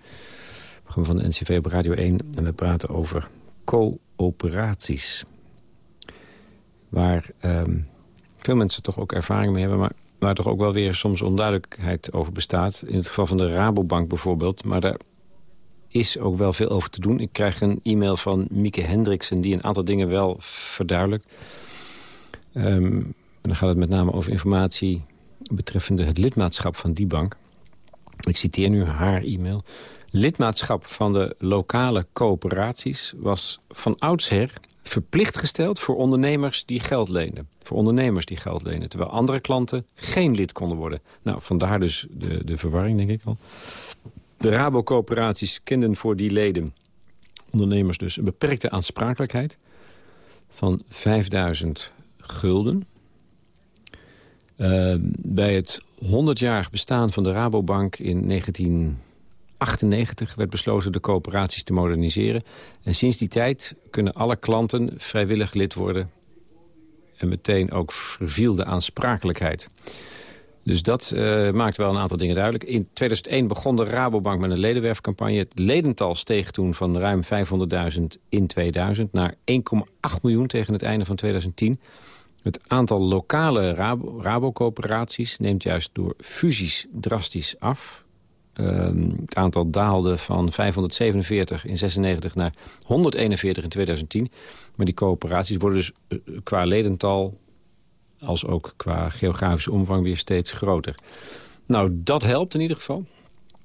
Programma van de NCV op Radio 1. En we praten over coöperaties. Waar ehm, veel mensen toch ook ervaring mee hebben... maar waar toch ook wel weer soms onduidelijkheid over bestaat. In het geval van de Rabobank bijvoorbeeld. Maar daar is ook wel veel over te doen. Ik krijg een e-mail van Mieke Hendriksen... die een aantal dingen wel verduidelijkt. Ehm, en dan gaat het met name over informatie betreffende het lidmaatschap van die bank. Ik citeer nu haar e-mail. Lidmaatschap van de lokale coöperaties was van oudsher verplicht gesteld voor ondernemers die geld lenen. Voor ondernemers die geld lenen. Terwijl andere klanten geen lid konden worden. Nou, vandaar dus de, de verwarring, denk ik al. De Rabo-coöperaties kenden voor die leden, ondernemers dus, een beperkte aansprakelijkheid van 5000 gulden. Uh, bij het 100-jarig bestaan van de Rabobank in 1998 werd besloten de coöperaties te moderniseren. En sinds die tijd kunnen alle klanten vrijwillig lid worden en meteen ook verviel de aansprakelijkheid. Dus dat uh, maakt wel een aantal dingen duidelijk. In 2001 begon de Rabobank met een ledenwerfcampagne. Het ledental steeg toen van ruim 500.000 in 2000 naar 1,8 miljoen tegen het einde van 2010. Het aantal lokale Rabo-coöperaties neemt juist door fusies drastisch af. Uh, het aantal daalde van 547 in 96 naar 141 in 2010. Maar die coöperaties worden dus uh, qua ledental als ook qua geografische omvang weer steeds groter. Nou, dat helpt in ieder geval.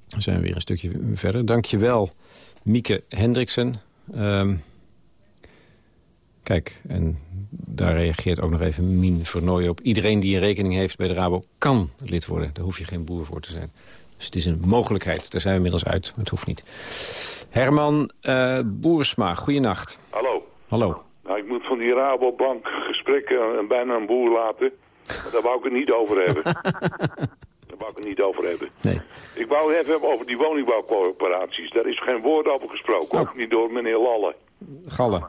Dan zijn we weer een stukje verder. Dankjewel, Mieke Hendriksen. Um, kijk, en daar reageert ook nog even Mien Vernooy op. Iedereen die een rekening heeft bij de Rabo kan lid worden. Daar hoef je geen boer voor te zijn. Dus het is een mogelijkheid. Daar zijn we inmiddels uit. Het hoeft niet. Herman uh, Boersma, goeienacht. Hallo. Hallo. Nou, ik moet van die Rabobank gesprekken en bijna een boer laten. Maar daar wou ik het niet over hebben. [LAUGHS] daar wou ik het niet over hebben. Nee. Ik wou het even hebben over die woningbouwcorporaties. Daar is geen woord over gesproken. Ook niet door meneer Lalle. Galle.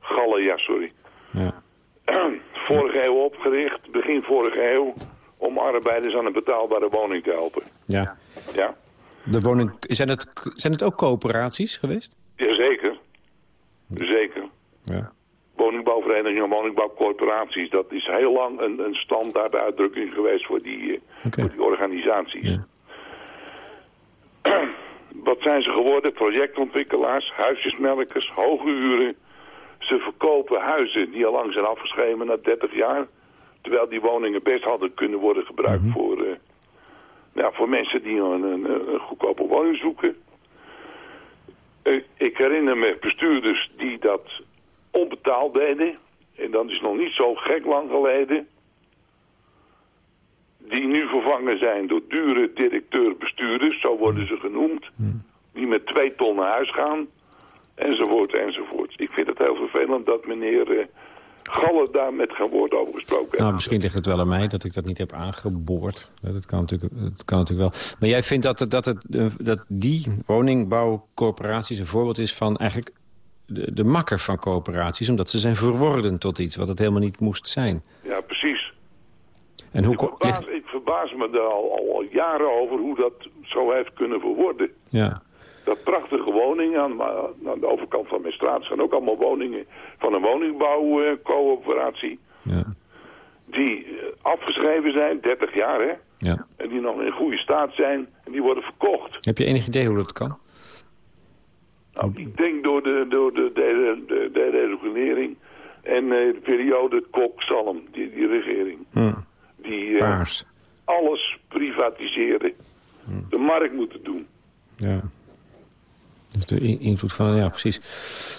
Galle, ja, sorry. Ja. [CLEARS THROAT] vorige eeuw opgericht, begin vorige eeuw... om arbeiders aan een betaalbare woning te helpen. Ja. Ja? De woning, zijn, het, zijn het ook coöperaties geweest? Jazeker. Zeker. Ja. Woningbouwverenigingen, woningbouwcorporaties... dat is heel lang een, een standaard uitdrukking geweest voor die, eh, voor die organisaties. Ja. [CLEARS THROAT] Wat zijn ze geworden? Projectontwikkelaars, huisjesmelkers, hoge huren. Ze verkopen huizen die al lang zijn afgeschreven na 30 jaar. Terwijl die woningen best hadden kunnen worden gebruikt voor, eh, ja, voor mensen die een, een, een goedkope woning zoeken. Eh, Ik herinner me bestuurders die dat onbetaald deden. En dat is nog niet zo gek lang geleden. Die nu vervangen zijn door dure directeur-bestuurders, zo worden ze genoemd. Die met twee ton naar huis gaan. Enzovoort, enzovoort. Ik vind het heel vervelend dat meneer eh, Galle daar met geen woord over gesproken heeft. Nou, misschien ligt het wel aan mij dat ik dat niet heb aangeboord. Dat kan natuurlijk, dat kan natuurlijk wel. Maar jij vindt dat, het, dat, het, eh, dat die woningbouwcorporaties een voorbeeld is van eigenlijk de, de makker van coöperaties. Omdat ze zijn verworden tot iets wat het helemaal niet moest zijn. Ja, precies. En hoe Ik verbaas, ligt... ik verbaas me er al, al, jaren over hoe dat zo heeft kunnen verworden. Ja, Dat prachtige woningen aan, maar aan de overkant van mijn straat zijn ook allemaal woningen van een woningbouwcoöperatie. ja, die eh, afgeschreven zijn, 30 jaar hè. ja. En die nog in goede staat zijn en die worden verkocht. Heb je enig idee hoe dat kan? Nou, ik denk door de, door de, de, de, de regulering en eh, de periode Kok-Salm, die, die regering. Hm. Die eh, alles privatiseren. De markt moeten doen. Ja. Dus de in- invloed van, ja precies,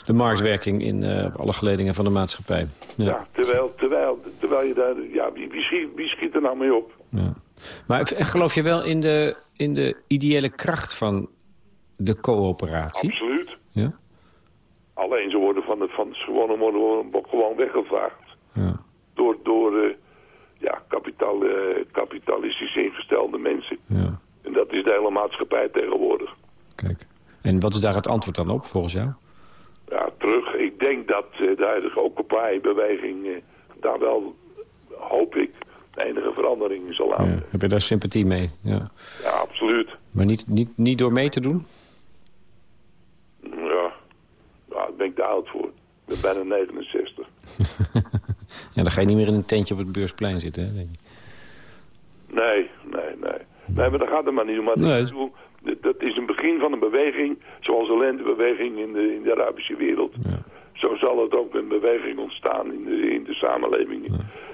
de marktwerking in eh, alle geledingen van de maatschappij. Ja. Ja. terwijl, terwijl, terwijl je daar, ja, wie, wie, schiet, wie schiet er nou mee op? ja. Maar geloof je wel in de, in de ideële kracht van de coöperatie? Absoluut. Ja? Alleen ze worden van het, van gewone worden gewoon weggevaagd. Ja. door, door eh, ja, kapitaal, eh, kapitalistisch ingestelde mensen. ja. En dat is de hele maatschappij tegenwoordig. Kijk. En wat is daar het antwoord dan op, volgens jou? Ja, terug. Ik denk dat uh, de huidige Occupy-beweging uh, daar wel, hoop ik, de enige verandering in zal laten. Ja. Heb je daar sympathie mee? Ja, ja absoluut. Maar niet, niet, niet door mee te doen? Ja, ja daar ben ik te oud voor. Ik ben bijna 69. [LAUGHS] ja, dan ga je niet meer in een tentje op het beursplein zitten, hè, denk ik. Nee, nee, nee. Nee, maar dat gaat er maar niet om. Maar Nee. bedoel, dat is een begin van een beweging, zoals de lentebeweging in de, in de Arabische wereld. Zo zal het ook een beweging ontstaan in de, in de samenleving,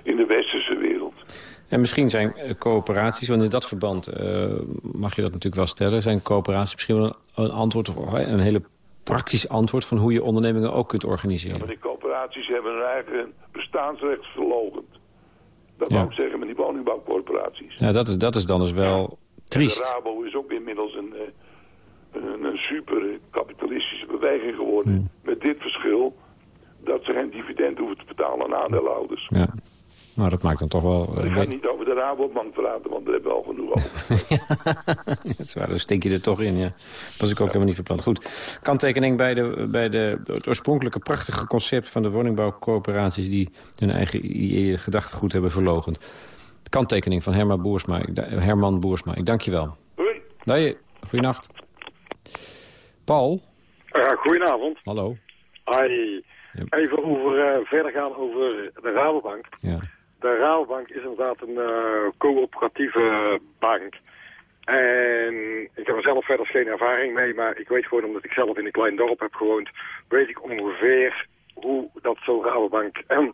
in de westerse wereld. En misschien zijn eh, coöperaties, want in dat verband eh, mag je dat natuurlijk wel stellen... zijn coöperaties misschien wel een, een antwoord, of een hele praktisch antwoord... van hoe je ondernemingen ook kunt organiseren. Maar die coöperaties hebben hun eigen bestaansrecht verlogend. Dat Ja. wou ik zeggen met die woningbouwcorporaties. Ja, dat is, dat is dan dus wel triest. De Rabo is ook inmiddels een, eh, een, een super kapitalistische beweging geworden. Hmm. Met dit verschil dat ze geen dividend hoeven te betalen aan aandeelhouders. Ja. Nou, dat maakt dan toch wel... Maar eh, ik ga niet over de Rabobank praten, want daar hebben we al genoeg over. [LAUGHS] dat is waar, dan stink je er toch in, ja. Was ik ook helemaal niet verpland. Goed, kanttekening bij, de, bij de, het oorspronkelijke prachtige concept... van de woningbouwcoöperaties die hun eigen i- gedachtegoed hebben verlogend. Kanttekening van Herman Boersma. Ik Herman Boersma. Ik dank je wel. Hoi. Hoi, goeienacht. Paul, Ja, goedenavond. hallo. Hi. Even over, eh, verder gaan over de Rabobank. Ja. De Rabobank is inderdaad een eh, coöperatieve bank. En ik heb er zelf verder geen ervaring mee, maar ik weet gewoon omdat ik zelf in een klein dorp heb gewoond, weet ik ongeveer hoe dat zo'n Rabobank eh,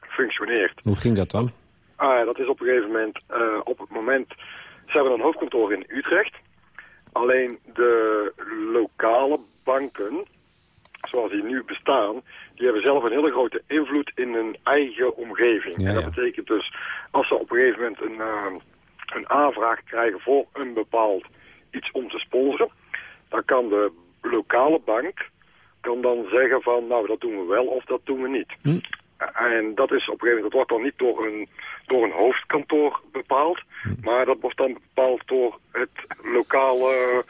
functioneert. Hoe ging dat dan? Ah, dat is op een gegeven moment, eh, op het moment, ze hebben een hoofdkantoor in Utrecht. Alleen de lokale banken, zoals die nu bestaan, die hebben zelf een hele grote invloed in hun eigen omgeving. Ja, en dat ja. betekent dus, als ze op een gegeven moment een, eh, een aanvraag krijgen voor een bepaald iets om te sponsoren, dan kan de lokale bank kan dan zeggen van, nou dat doen we wel of dat doen we niet. Hm. En dat is op een gegeven moment, dat wordt dan niet door een, door een hoofdkantoor bepaald, maar dat wordt dan bepaald door het lokale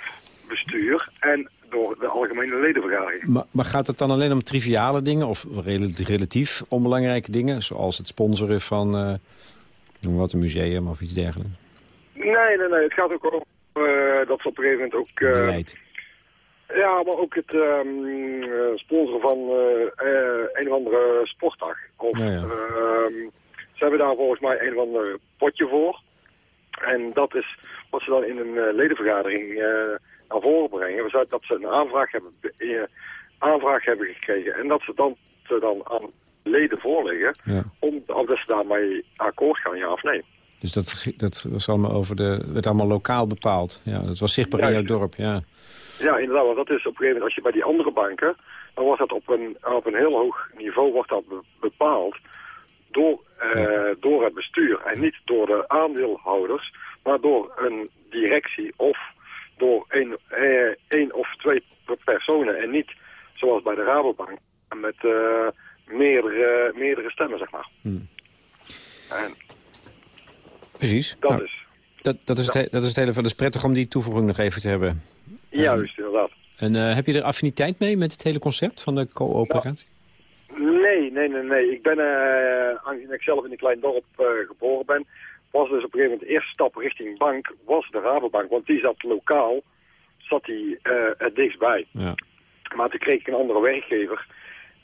bestuur en door de algemene ledenvergadering. Maar, maar gaat het dan alleen om triviale dingen of rel- relatief onbelangrijke dingen... zoals het sponsoren van eh, noem wat, een museum of iets dergelijks? Nee, nee, nee, het gaat ook om eh, dat ze op een gegeven moment ook... Beleid. Ja, maar ook het ehm, eh, sponsoren van een of andere sportdag. Of, Ja, ja. ehm, ze hebben daar volgens mij een of ander potje voor. En dat is wat ze dan in een ledenvergadering naar voren brengen. We dat ze een aanvraag hebben, be- aanvraag hebben gekregen. En dat ze dan, ze dan aan leden voorleggen Ja. om of dat ze daarmee akkoord gaan, ja of nee. Dus dat, dat was allemaal over de, werd allemaal lokaal bepaald. Ja, dat was zichtbaar in jouw dorp, ja. Ja, inderdaad, want dat is op een gegeven moment, als je bij die andere banken, dan wordt dat op een, op een heel hoog niveau wordt dat be- bepaald door, eh, door het bestuur. En niet door de aandeelhouders, maar door een directie of door één, eh, één of twee per- personen. En niet zoals bij de Rabobank, met eh, meerdere, meerdere stemmen, zeg maar. Hmm. En Precies. dat Nou, is dat, dat, is het, he- dat is het hele van. Is prettig om die toevoeging nog even te hebben. juist, inderdaad. En eh, heb je er affiniteit mee met het hele concept van de coöperatie? Nee, nee, nee, nee. Ik ben, eh, aangezien ik zelf in een klein dorp geboren ben, was dus op een gegeven moment de eerste stap richting bank, was de Rabobank. Want die zat lokaal, zat die het dichtstbij. Ja. Maar toen kreeg ik een andere werkgever.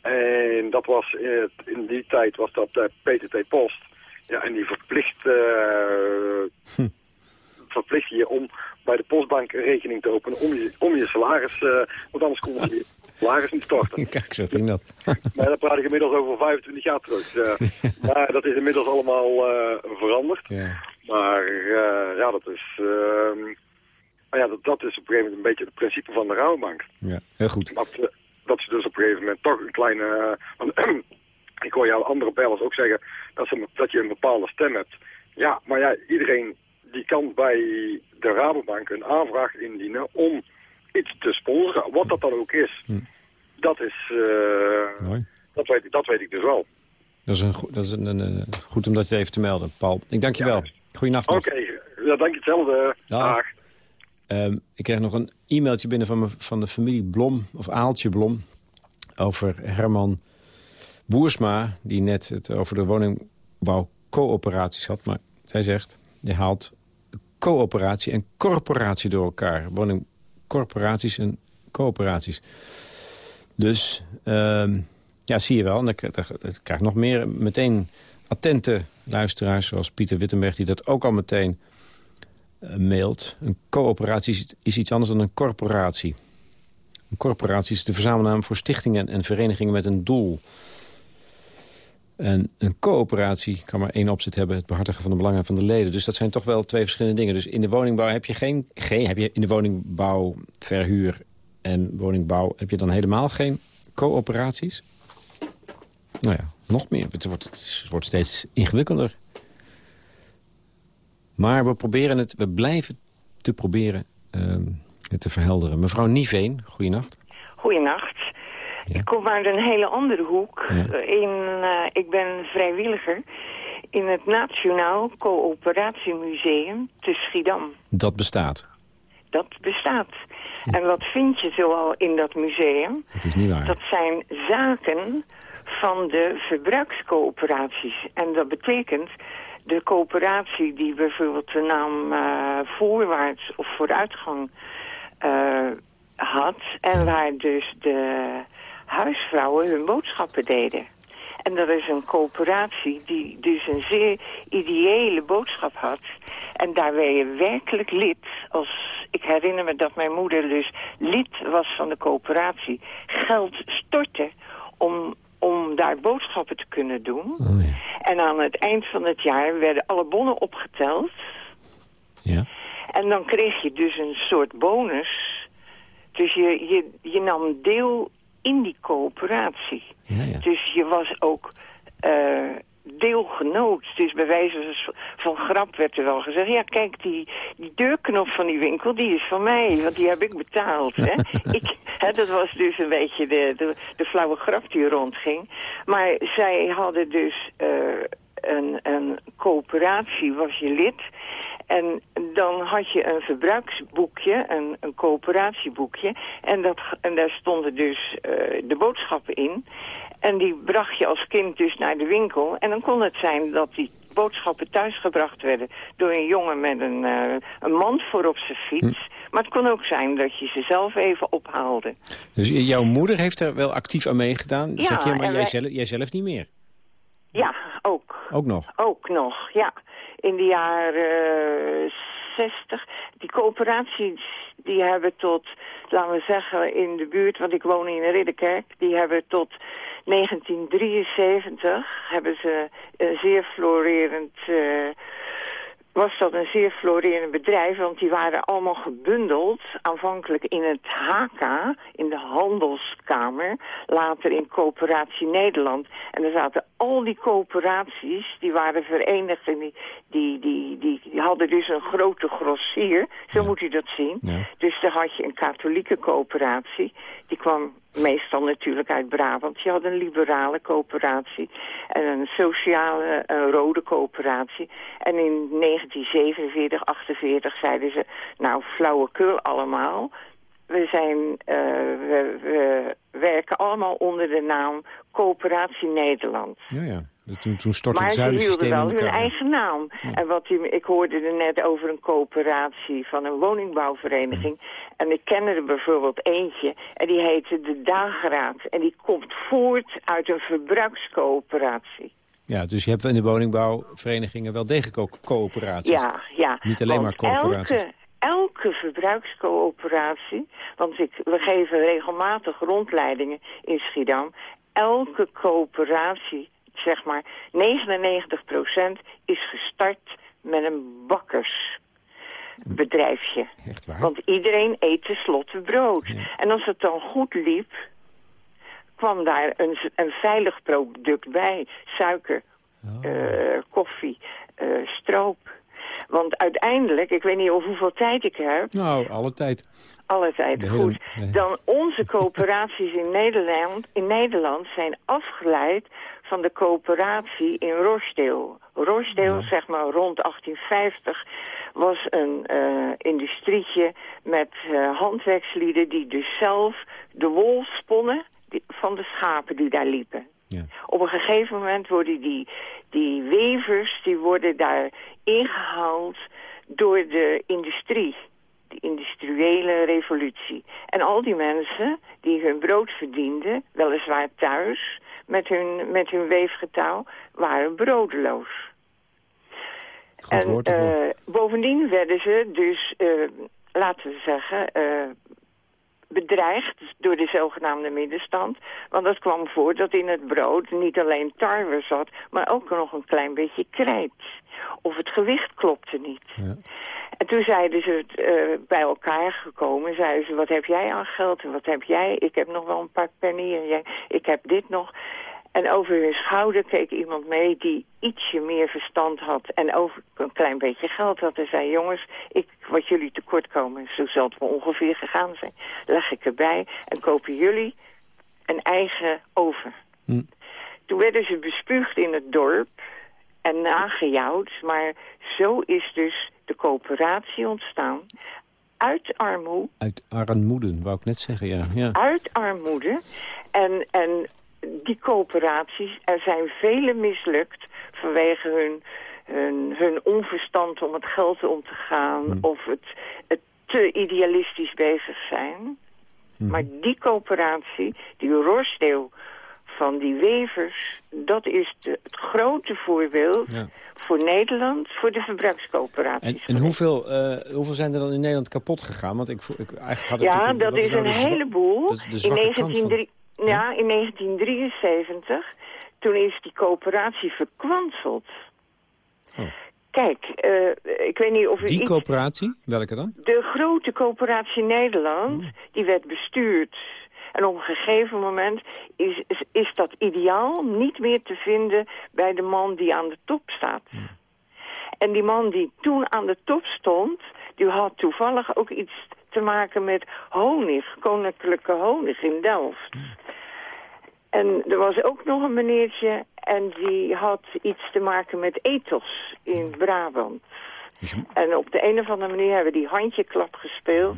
En dat was, in die tijd was dat eh, PTT Post. Ja, en die verplicht, eh, verplicht je om bij de postbank een rekening te openen om je, om je salaris, eh, want anders kon je je salaris niet storten. [LAUGHS] Kijk, zo ging dat. [LAUGHS] Maar daar praat ik inmiddels over 25 jaar terug. [LAUGHS] Maar dat is inmiddels allemaal veranderd. ja. Maar ja, dat is, ehm, maar ja, dat, dat is op een gegeven moment een beetje het principe van de Rouwbank. ja, heel goed. Dat, eh, dat ze dus op een gegeven moment toch een kleine... eh, want, [CLEARS THROAT] ik hoor jou andere bellers ook zeggen dat, ze, dat je een bepaalde stem hebt. Ja, maar ja, iedereen die kan bij de Rabobank een aanvraag indienen om iets te sponsoren. Wat dat dan ook is. Dat is... Mooi. dat, weet, ik- dat weet ik dus wel. Dat is, een, dat is een, een, goed om dat even te melden, Paul. Ik dank je wel. Goeienacht nog. Oké, ja, dank je hetzelfde. Dag. Dag. Ehm, ik kreeg nog een e-mailtje binnen van, van de familie Blom, of Aaltje Blom... over Herman Boersma, die net het over de woningbouwcoöperaties had. Maar zij zegt, je haalt coöperatie en corporatie door elkaar. Woningcorporaties en coöperaties. Dus, ehm, ja, zie je wel. En dan, krijg nog meer meteen attente luisteraars... zoals Pieter Wittenberg, die dat ook al meteen mailt. Een coöperatie is, is iets anders dan een corporatie. Een corporatie is de verzamelnaam voor stichtingen en verenigingen met een doel. En een coöperatie kan maar één opzet hebben... het behartigen van de belangen van de leden. Dus dat zijn toch wel twee verschillende dingen. Dus in de woningbouw heb je geen... geen heb je in de woningbouw, verhuur en woningbouw... heb je dan helemaal geen coöperaties? Nou ja, nog meer. Het wordt, het wordt steeds ingewikkelder. Maar we proberen het, we blijven te proberen ehm, het te verhelderen. Mevrouw Niveen, goeienacht. Goeienacht. Ik kom uit een hele andere hoek. Ja. In, eh, ik ben vrijwilliger in het Nationaal Coöperatiemuseum te Schiedam. Dat bestaat. Dat bestaat. En wat vind je zoal in dat museum? Het is niet waar. Dat zijn zaken van de verbruikscoöperaties. En dat betekent de coöperatie die bijvoorbeeld de naam eh, voorwaarts of vooruitgang eh, had. En waar dus de huisvrouwen hun boodschappen deden. En dat is een coöperatie die dus een zeer ideële boodschap had. En daar ben je werkelijk lid. Als, ik herinner me dat mijn moeder dus lid was van de coöperatie. Geld stortte om, om daar boodschappen te kunnen doen. En aan het eind van het jaar werden alle bonnen opgeteld. Ja. En dan kreeg je dus een soort bonus. Dus je, je, je nam deel in die coöperatie. Ja, ja. Dus je was ook eh, deelgenoot. Dus bij wijze van grap werd er wel gezegd... ja, kijk, die, die deurknop van die winkel, die is van mij. Want die heb ik betaald. Hè? [LAUGHS] ik, hè, dat was dus een beetje de, de, de flauwe grap die rondging. Maar zij hadden dus eh, een, een coöperatie, was je lid... En dan had je een verbruiksboekje, een, een coöperatieboekje. En, dat, en daar stonden dus eh, de boodschappen in. En die bracht je als kind dus naar de winkel. En dan kon het zijn dat die boodschappen thuisgebracht werden... door een jongen met een, eh, een mand voor op zijn fiets. Maar het kon ook zijn dat je ze zelf even ophaalde. Dus jouw moeder heeft er wel actief aan meegedaan. Ja, zeg je, maar jij, wij- zelf, jij zelf niet meer. Ja, ook. Ook nog. Ook nog, ja. In de jaren zestig. die coöperaties die hebben tot, laten we zeggen, in de buurt, want ik woon in Ridderkerk, die hebben tot 1973 hebben ze een zeer florerend, eh, was dat een zeer florerend bedrijf, want die waren allemaal gebundeld, aanvankelijk in het HK, in de handelskamer, later in Coöperatie Nederland. En er zaten al die coöperaties, die waren verenigd en die, die, die, die, die hadden dus een grote grossier, zo moet u dat zien. Dus daar had je een katholieke coöperatie, die kwam meestal natuurlijk uit Brabant. Je had een liberale coöperatie en een sociale, een rode coöperatie. En in 1947, 48 zeiden ze, nou flauwekul allemaal. We, zijn, eh, we, we werken allemaal onder de naam Coöperatie Nederland. Ja, ja. Toen, toen stortte Maar het zuilensysteem wel hun eigen naam. En wat die, ik hoorde er net over een coöperatie van een woningbouwvereniging. En ik ken er bijvoorbeeld eentje. En die heette de Dageraad. En die komt voort uit een verbruikscoöperatie. Ja, dus je hebt in de woningbouwverenigingen wel degelijk ook coöperaties. Ja, ja. Niet alleen maar coöperaties. Elke, elke verbruikscoöperatie, want ik, we geven regelmatig rondleidingen in Schiedam. Elke coöperatie, zeg maar 99% is gestart met een bakkersbedrijfje. Echt waar? Want iedereen eet tenslotte brood. En als het dan goed liep, kwam daar een, een veilig product bij. Suiker, eh, koffie, eh, stroop. Want uiteindelijk, ik weet niet of hoeveel tijd ik heb, Nou, alle tijd. alle tijd hele- goed, dan onze coöperaties in Nederland, in Nederland zijn afgeleid van de coöperatie in Rochdale. Rochdale, zeg maar rond 1850, was een uh, industrietje met uh, handwerkslieden die dus zelf de wol sponnen van de schapen die daar liepen. Ja. Op een gegeven moment worden die, die wevers, die worden daar ingehaald door de industrie. De industriële revolutie. En al die mensen die hun brood verdienden, weliswaar thuis, met hun, met hun weefgetouw, waren broodeloos. en uh, bovendien werden ze dus, uh, laten we zeggen, uh, bedreigd door de zogenaamde middenstand. Want het kwam voor dat in het brood niet alleen tarwe zat, maar ook nog een klein beetje krijt. Of het gewicht klopte niet. Ja. En toen zeiden ze het uh, bij elkaar gekomen. Zeiden ze, wat heb jij aan geld en wat heb jij? Ik heb nog wel een paar penny en jij, ik heb dit nog. En over hun schouder keek iemand mee die ietsje meer verstand had en over een klein beetje geld had. En zei, jongens, ik, wat jullie tekort komen, zo zal het wel ongeveer gegaan zijn, leg ik erbij en kopen jullie een eigen oven. Hm. Toen werden ze bespuugd in het dorp en nagejouwd, maar zo is dus de coöperatie ontstaan uit armoede. Uit armoede, wou ik net zeggen, ja. ja. Uit armoede. En, en die coöperaties, er zijn vele mislukt vanwege hun, hun, hun onverstand om het geld om te gaan... Hmm. of het, het te idealistisch bezig zijn. Hmm. Maar die coöperatie, die Rochdale van die wevers... dat is de, het grote voorbeeld voor Nederland, voor de verbruikscoöperaties. En, en hoeveel, uh, hoeveel zijn er dan in Nederland kapot gegaan? Want ik, ik eigenlijk had het ja, dat is nou een heleboel. in 1903 ja, in 1973. Toen is die coöperatie verkwanseld. Oh. Kijk, uh, ik weet niet of u Die coöperatie? Welke dan? De grote coöperatie Nederland, oh. die werd bestuurd. En op een gegeven moment is, is, is, dat ideaal niet meer te vinden bij de man die aan de top staat. Hmm. En die man die toen aan de top stond, die had toevallig ook iets te maken met honig, koninklijke honig in Delft. Hmm. En er was ook nog een meneertje en die had iets te maken met ethos in Brabant. En op de een of andere manier hebben die handjeklap gespeeld.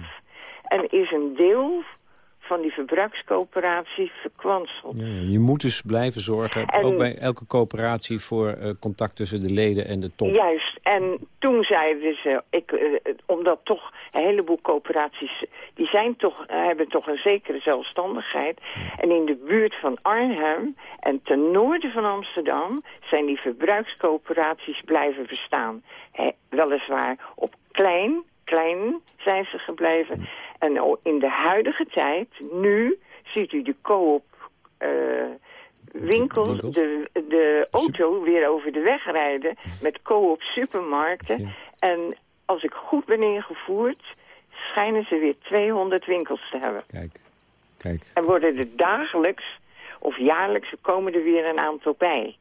En is een deel van die verbruikscoöperatie verkwanseld. Ja, je moet dus blijven zorgen, ook bij elke coöperatie... voor uh, contact tussen de leden en de top. Juist, en toen zeiden ze, ik, uh, omdat toch een heleboel coöperaties... die zijn toch, hebben toch een zekere zelfstandigheid. En in de buurt van Arnhem en ten noorden van Amsterdam... zijn die verbruikscoöperaties blijven bestaan. weliswaar op klein, klein zijn ze gebleven... En in de huidige tijd, nu, ziet u de koop uh, winkels, de, de auto weer over de weg rijden met koop supermarkten. En als ik goed ben ingevoerd, schijnen ze weer 200 winkels te hebben. Kijk, kijk. En worden er dagelijks of jaarlijks komen er weer een aantal bij.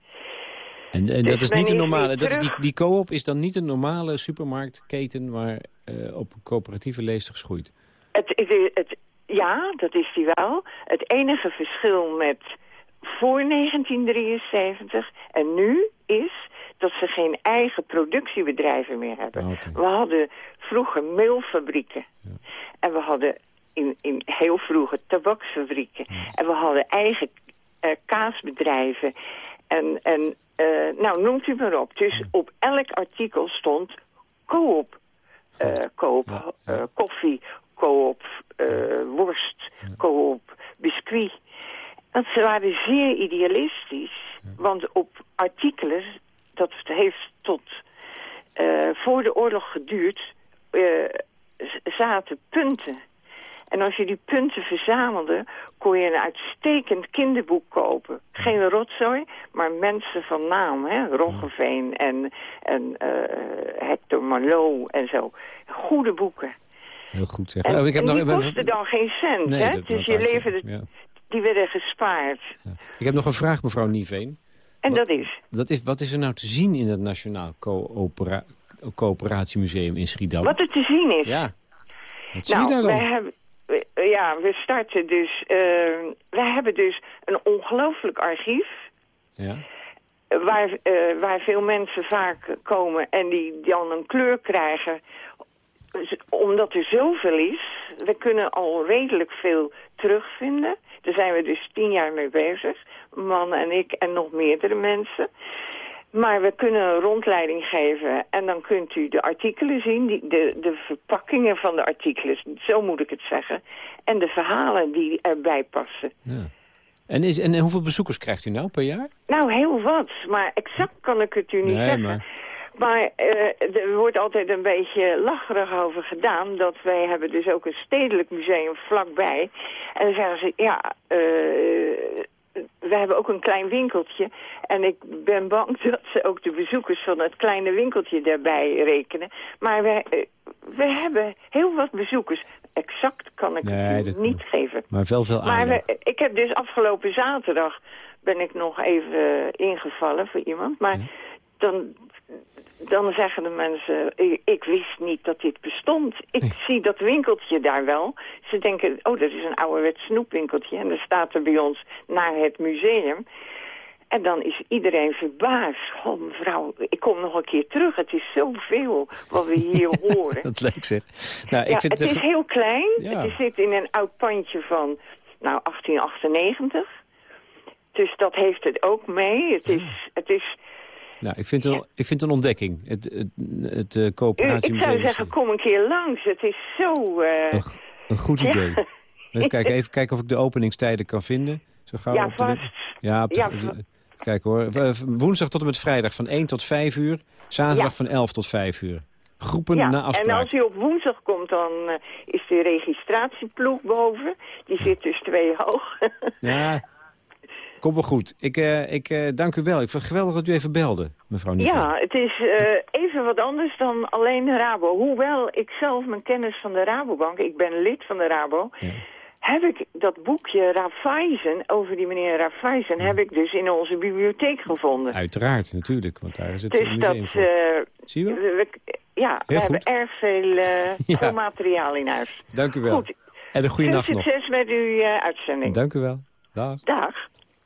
En, en dat is niet een normale, dat is die, die co-op is dan niet een normale supermarktketen, maar uh, op coöperatieve leest geschoeid? Het, het, ja, dat is die wel. Het enige verschil met voor 1973 en nu is dat ze geen eigen productiebedrijven meer hebben. Ah, we hadden vroeger meelfabrieken. Ja. En we hadden in, in heel vroege tabaksfabrieken. En we hadden eigen uh, kaasbedrijven. En, en uh, nou, noemt u maar op. Dus op elk artikel stond koop. Uh, koop, koffie koop, worst, koop, biscuit. Dat ze waren zeer idealistisch. Want op artikelen, dat heeft tot voor de oorlog geduurd, zaten punten. En als je die punten verzamelde, kon je een uitstekend kinderboek kopen. Geen rotzooi, maar mensen van naam. Hè? Roggeveen en, en Hector Malot en zo. Goede boeken. Heel goed zeg. En, oh, ik heb nog, die kostte dan geen cent, nee, hè? Dus je leverde, die werden gespaard. Ja. Ik heb nog een vraag, mevrouw Niveen. En dat is? dat is? Wat is er nou te zien in het Nationaal Coöpera Coöperatiemuseum in Schiedam? Wat er te zien is? Ja. Wat zie nou, je daar dan? Wij hebben, ja, we starten dus... Uh, wij hebben dus een ongelooflijk archief. Ja. Waar, eh, waar veel mensen vaak komen en die dan een kleur krijgen omdat er zoveel is. We kunnen al redelijk veel terugvinden. Daar zijn we dus tien jaar mee bezig. Man en ik en nog meerdere mensen. Maar we kunnen een rondleiding geven en dan kunt u de artikelen zien, die, de, de verpakkingen van de artikelen, zo moet ik het zeggen. En de verhalen die erbij passen. Ja. En, is, en hoeveel bezoekers krijgt u nou per jaar? Nou, heel wat. Maar exact kan ik het u niet Nee, zeggen. maar- Maar eh, er wordt altijd een beetje lacherig over gedaan. Dat wij hebben dus ook een stedelijk museum vlakbij. En dan zeggen ze, ja, eh, we hebben ook een klein winkeltje. En ik ben bang [LAUGHS] dat ze ook de bezoekers van het kleine winkeltje daarbij rekenen. Maar we, eh, we hebben heel wat bezoekers. Exact kan ik Nee, het dat- niet geven. Maar wel veel Maar aandacht. we, ik heb dus afgelopen zaterdag ben ik nog even ingevallen voor iemand. Maar dan, dan zeggen de mensen, ik, ik wist niet dat dit bestond. Ik zie dat winkeltje daar wel. Ze denken, oh, dat is een ouderwets snoepwinkeltje. En dan staat er bij ons naar het museum. En dan is iedereen verbaasd. Oh, mevrouw, ik kom nog een keer terug. Het is zoveel wat we hier [LAUGHS] horen. Dat leuk zeg. Nou, ja, ik vind het is heel klein. Ja. Het zit in een oud pandje van nou, 1898. Dus dat heeft het ook mee. Het is, het is, Nou, ik vind, het een, ik vind het een ontdekking. Het, het, het eh, u, ik coöperatiemuseum zou zeggen, kom een keer langs. Het is zo... eh, een goed Ja. idee. Even kijken, [LAUGHS] even kijken of ik de openingstijden kan vinden. Zo gauw Ja, de vast. Ja, op de- Ja, de- kijk hoor. Woensdag tot en met vrijdag van 1 tot 5 uur. Zaterdag Ja. van 11 tot 5 uur. Groepen ja. na En afspraak. als u op woensdag komt, dan eh, is de registratieploeg boven. Die zit dus twee hoog. Ja, [LAUGHS] komt wel goed. Ik, eh, ik eh, dank u wel. Ik vond het geweldig dat u even belde, mevrouw Nieven. Ja, het is eh, even wat anders dan alleen Rabo. Hoewel ik zelf mijn kennis van de Rabobank, ik ben lid van de Rabo... heb ik dat boekje Raiffeisen, over die meneer Raiffeisen... heb ik dus in onze bibliotheek gevonden. Uiteraard, natuurlijk. Want daar is het Dus dat... museum voor. eh, Zie je we- we- ja, we hebben erg veel, [LAUGHS] Ja. materiaal in huis. Dank u wel. Goed. En een goede nacht nog. succes met uw uitzending. Dank u wel. Dag. Dag.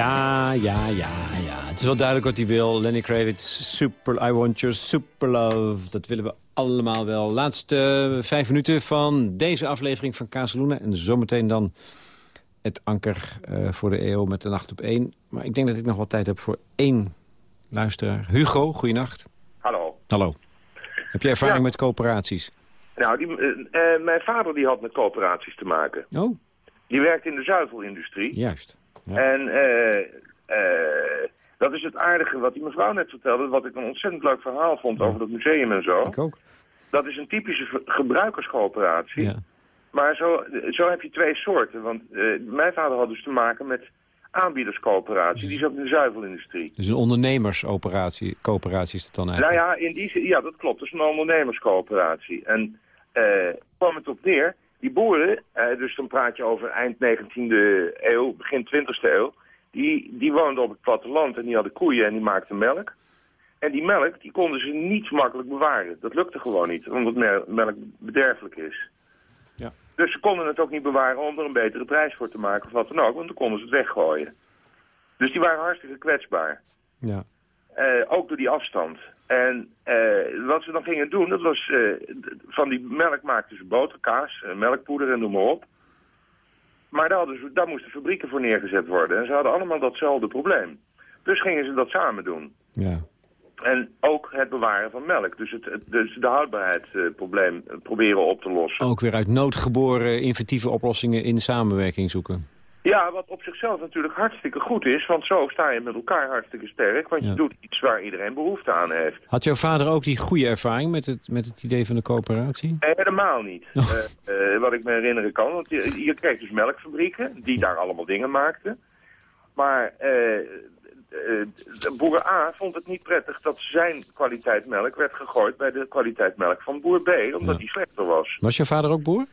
Ja, ja, ja, ja. Het is wel duidelijk wat hij wil. Lenny Kravitz, super, I want your super love. Dat willen we allemaal wel. Laatste vijf minuten van deze aflevering van Kazeluna. En zometeen dan het anker uh, voor de EO met de nacht op één. Maar ik denk dat ik nog wel tijd heb voor één luisteraar. Hugo, goeienacht. Hallo. Hallo. Heb je ervaring ja. met coöperaties? Nou, die, uh, uh, mijn vader die had met coöperaties te maken. Oh. Die werkt in de zuivelindustrie. Juist. Ja. En uh, dat is het aardige wat die mevrouw net vertelde, wat ik een ontzettend leuk verhaal vond ja. over dat museum en zo. Ik ook. Dat is een typische gebruikerscoöperatie. Ja. Maar zo, zo heb je twee soorten. Want mijn vader had dus te maken met aanbiederscoöperatie. Die zat in de zuivelindustrie. Dus een ondernemersoperatie, coöperatie is het dan eigenlijk? Nou ja, in die, ja dat klopt. Dat is een ondernemerscoöperatie. En uh, kwam het op neer, die boeren, uh, dus dan praat je over eind 19e eeuw, begin 20e eeuw, die, die woonden op het platteland en die hadden koeien en die maakten melk. En die melk, die konden ze niet makkelijk bewaren. Dat lukte gewoon niet, omdat melk bederfelijk is. Ja. Dus ze konden het ook niet bewaren om er een betere prijs voor te maken of wat dan ook, want dan konden ze het weggooien. Dus die waren hartstikke kwetsbaar. Ja. Uh, ook door die afstand. En uh, wat ze dan gingen doen, dat was uh, van die melk maakten ze boter, kaas, melkpoeder en noem maar op. Maar daar, ze, daar moesten fabrieken voor neergezet worden. En ze hadden allemaal datzelfde probleem. Dus gingen ze dat samen doen. Ja. En ook het bewaren van melk. Dus, het, het dus de houdbaarheidsprobleem proberen op te lossen. Ook weer uit nood geboren inventieve oplossingen in samenwerking zoeken. Ja, wat op zichzelf natuurlijk hartstikke goed is. Want zo sta je met elkaar hartstikke sterk. Want Ja. je doet iets waar iedereen behoefte aan heeft. Had jouw vader ook die goede ervaring met het, met het idee van de coöperatie? Nee, helemaal niet. Eh, eh, wat ik me herinneren kan. Want je, je kreeg dus melkfabrieken die daar allemaal dingen maakten. Maar eh, boer A vond het niet prettig dat zijn kwaliteit melk werd gegooid bij de kwaliteit melk van boer B. Omdat die slechter was. Was jouw vader ook boer?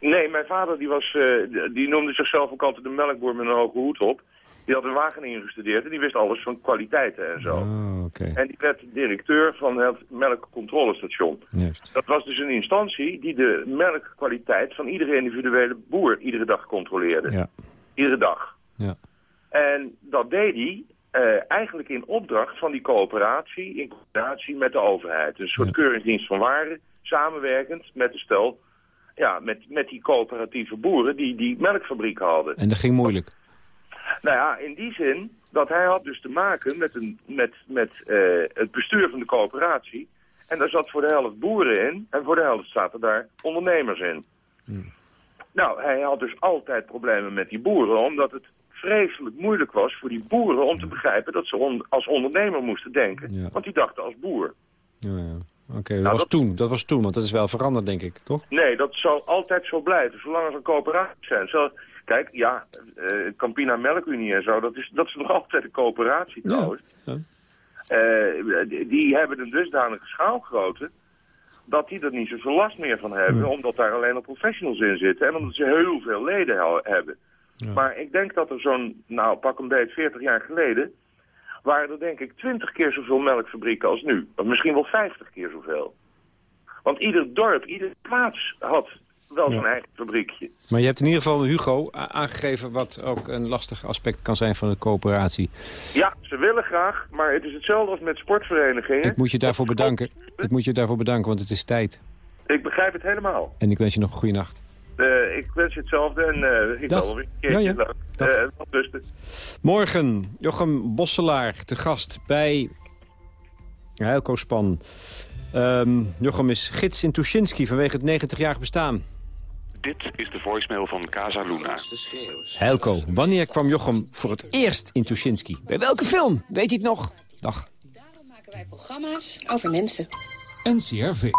Nee, mijn vader die was, eh, die noemde zichzelf ook altijd een melkboer met een hoge hoed op. Die had in Wageningen gestudeerd en die wist alles van kwaliteiten en zo. Oh, oké. En die werd directeur van het melkcontrolestation. Juist. Dat was dus een instantie die de melkkwaliteit van iedere individuele boer iedere dag controleerde. Ja. Iedere dag. Ja. En dat deed hij eh, eigenlijk in opdracht van die coöperatie, in coöperatie met de overheid. Een soort keuringsdienst van waarde, samenwerkend met de stel, ja, met, met die coöperatieve boeren die die melkfabrieken hadden. En dat ging moeilijk. Nou ja, in die zin dat hij had dus te maken met, een, met, met eh, het bestuur van de coöperatie. En daar zat voor de helft boeren in en voor de helft zaten daar ondernemers in. Nou, hij had dus altijd problemen met die boeren, omdat het vreselijk moeilijk was voor die boeren om te begrijpen dat ze on- als ondernemer moesten denken. Ja. Want die dachten als boer. Ja, ja. Oké, dat, Nou, was dat- toen. dat was toen, want dat is wel veranderd, denk ik, toch? Nee, dat zal altijd zo blijven, zolang er een coöperatie zijn. Zo, kijk, ja, eh, Campina Melkunie en zo, dat is, dat is nog [LAUGHS] altijd een coöperatie trouwens. Ja. Eh, die, die hebben een dusdanige schaalgrootte dat die er niet zoveel last meer van hebben, omdat daar alleen al professionals in zitten en omdat ze heel veel leden hebben. Maar ik denk dat er zo'n, nou pak een beetje 40 jaar geleden, waren er denk ik 20 keer zoveel melkfabrieken als nu. Of misschien wel 50 keer zoveel. Want ieder dorp, iedere plaats had wel zijn eigen fabriekje. Maar je hebt in ieder geval, Hugo, aangegeven wat ook een lastig aspect kan zijn van de coöperatie. Ja, ze willen graag, maar het is hetzelfde als met sportverenigingen. Ik moet je daarvoor bedanken. Ik moet je daarvoor bedanken, want het is tijd. Ik begrijp het helemaal. En ik wens je nog een goede nacht. Eh, ik wens je hetzelfde en eh, ik wel weer een keertje Ja. Eh. Morgen Jochem Bosselaar te gast bij Heilco Span. Ehm, Jochem is gids in Tuschinski vanwege het 90-jarig bestaan. Dit is de voicemail van Casa Luna. Heilco, wanneer kwam Jochem voor het eerst in Tuschinski? Bij welke film? Weet hij het nog? Dag. maken wij programma's over mensen. NCRV.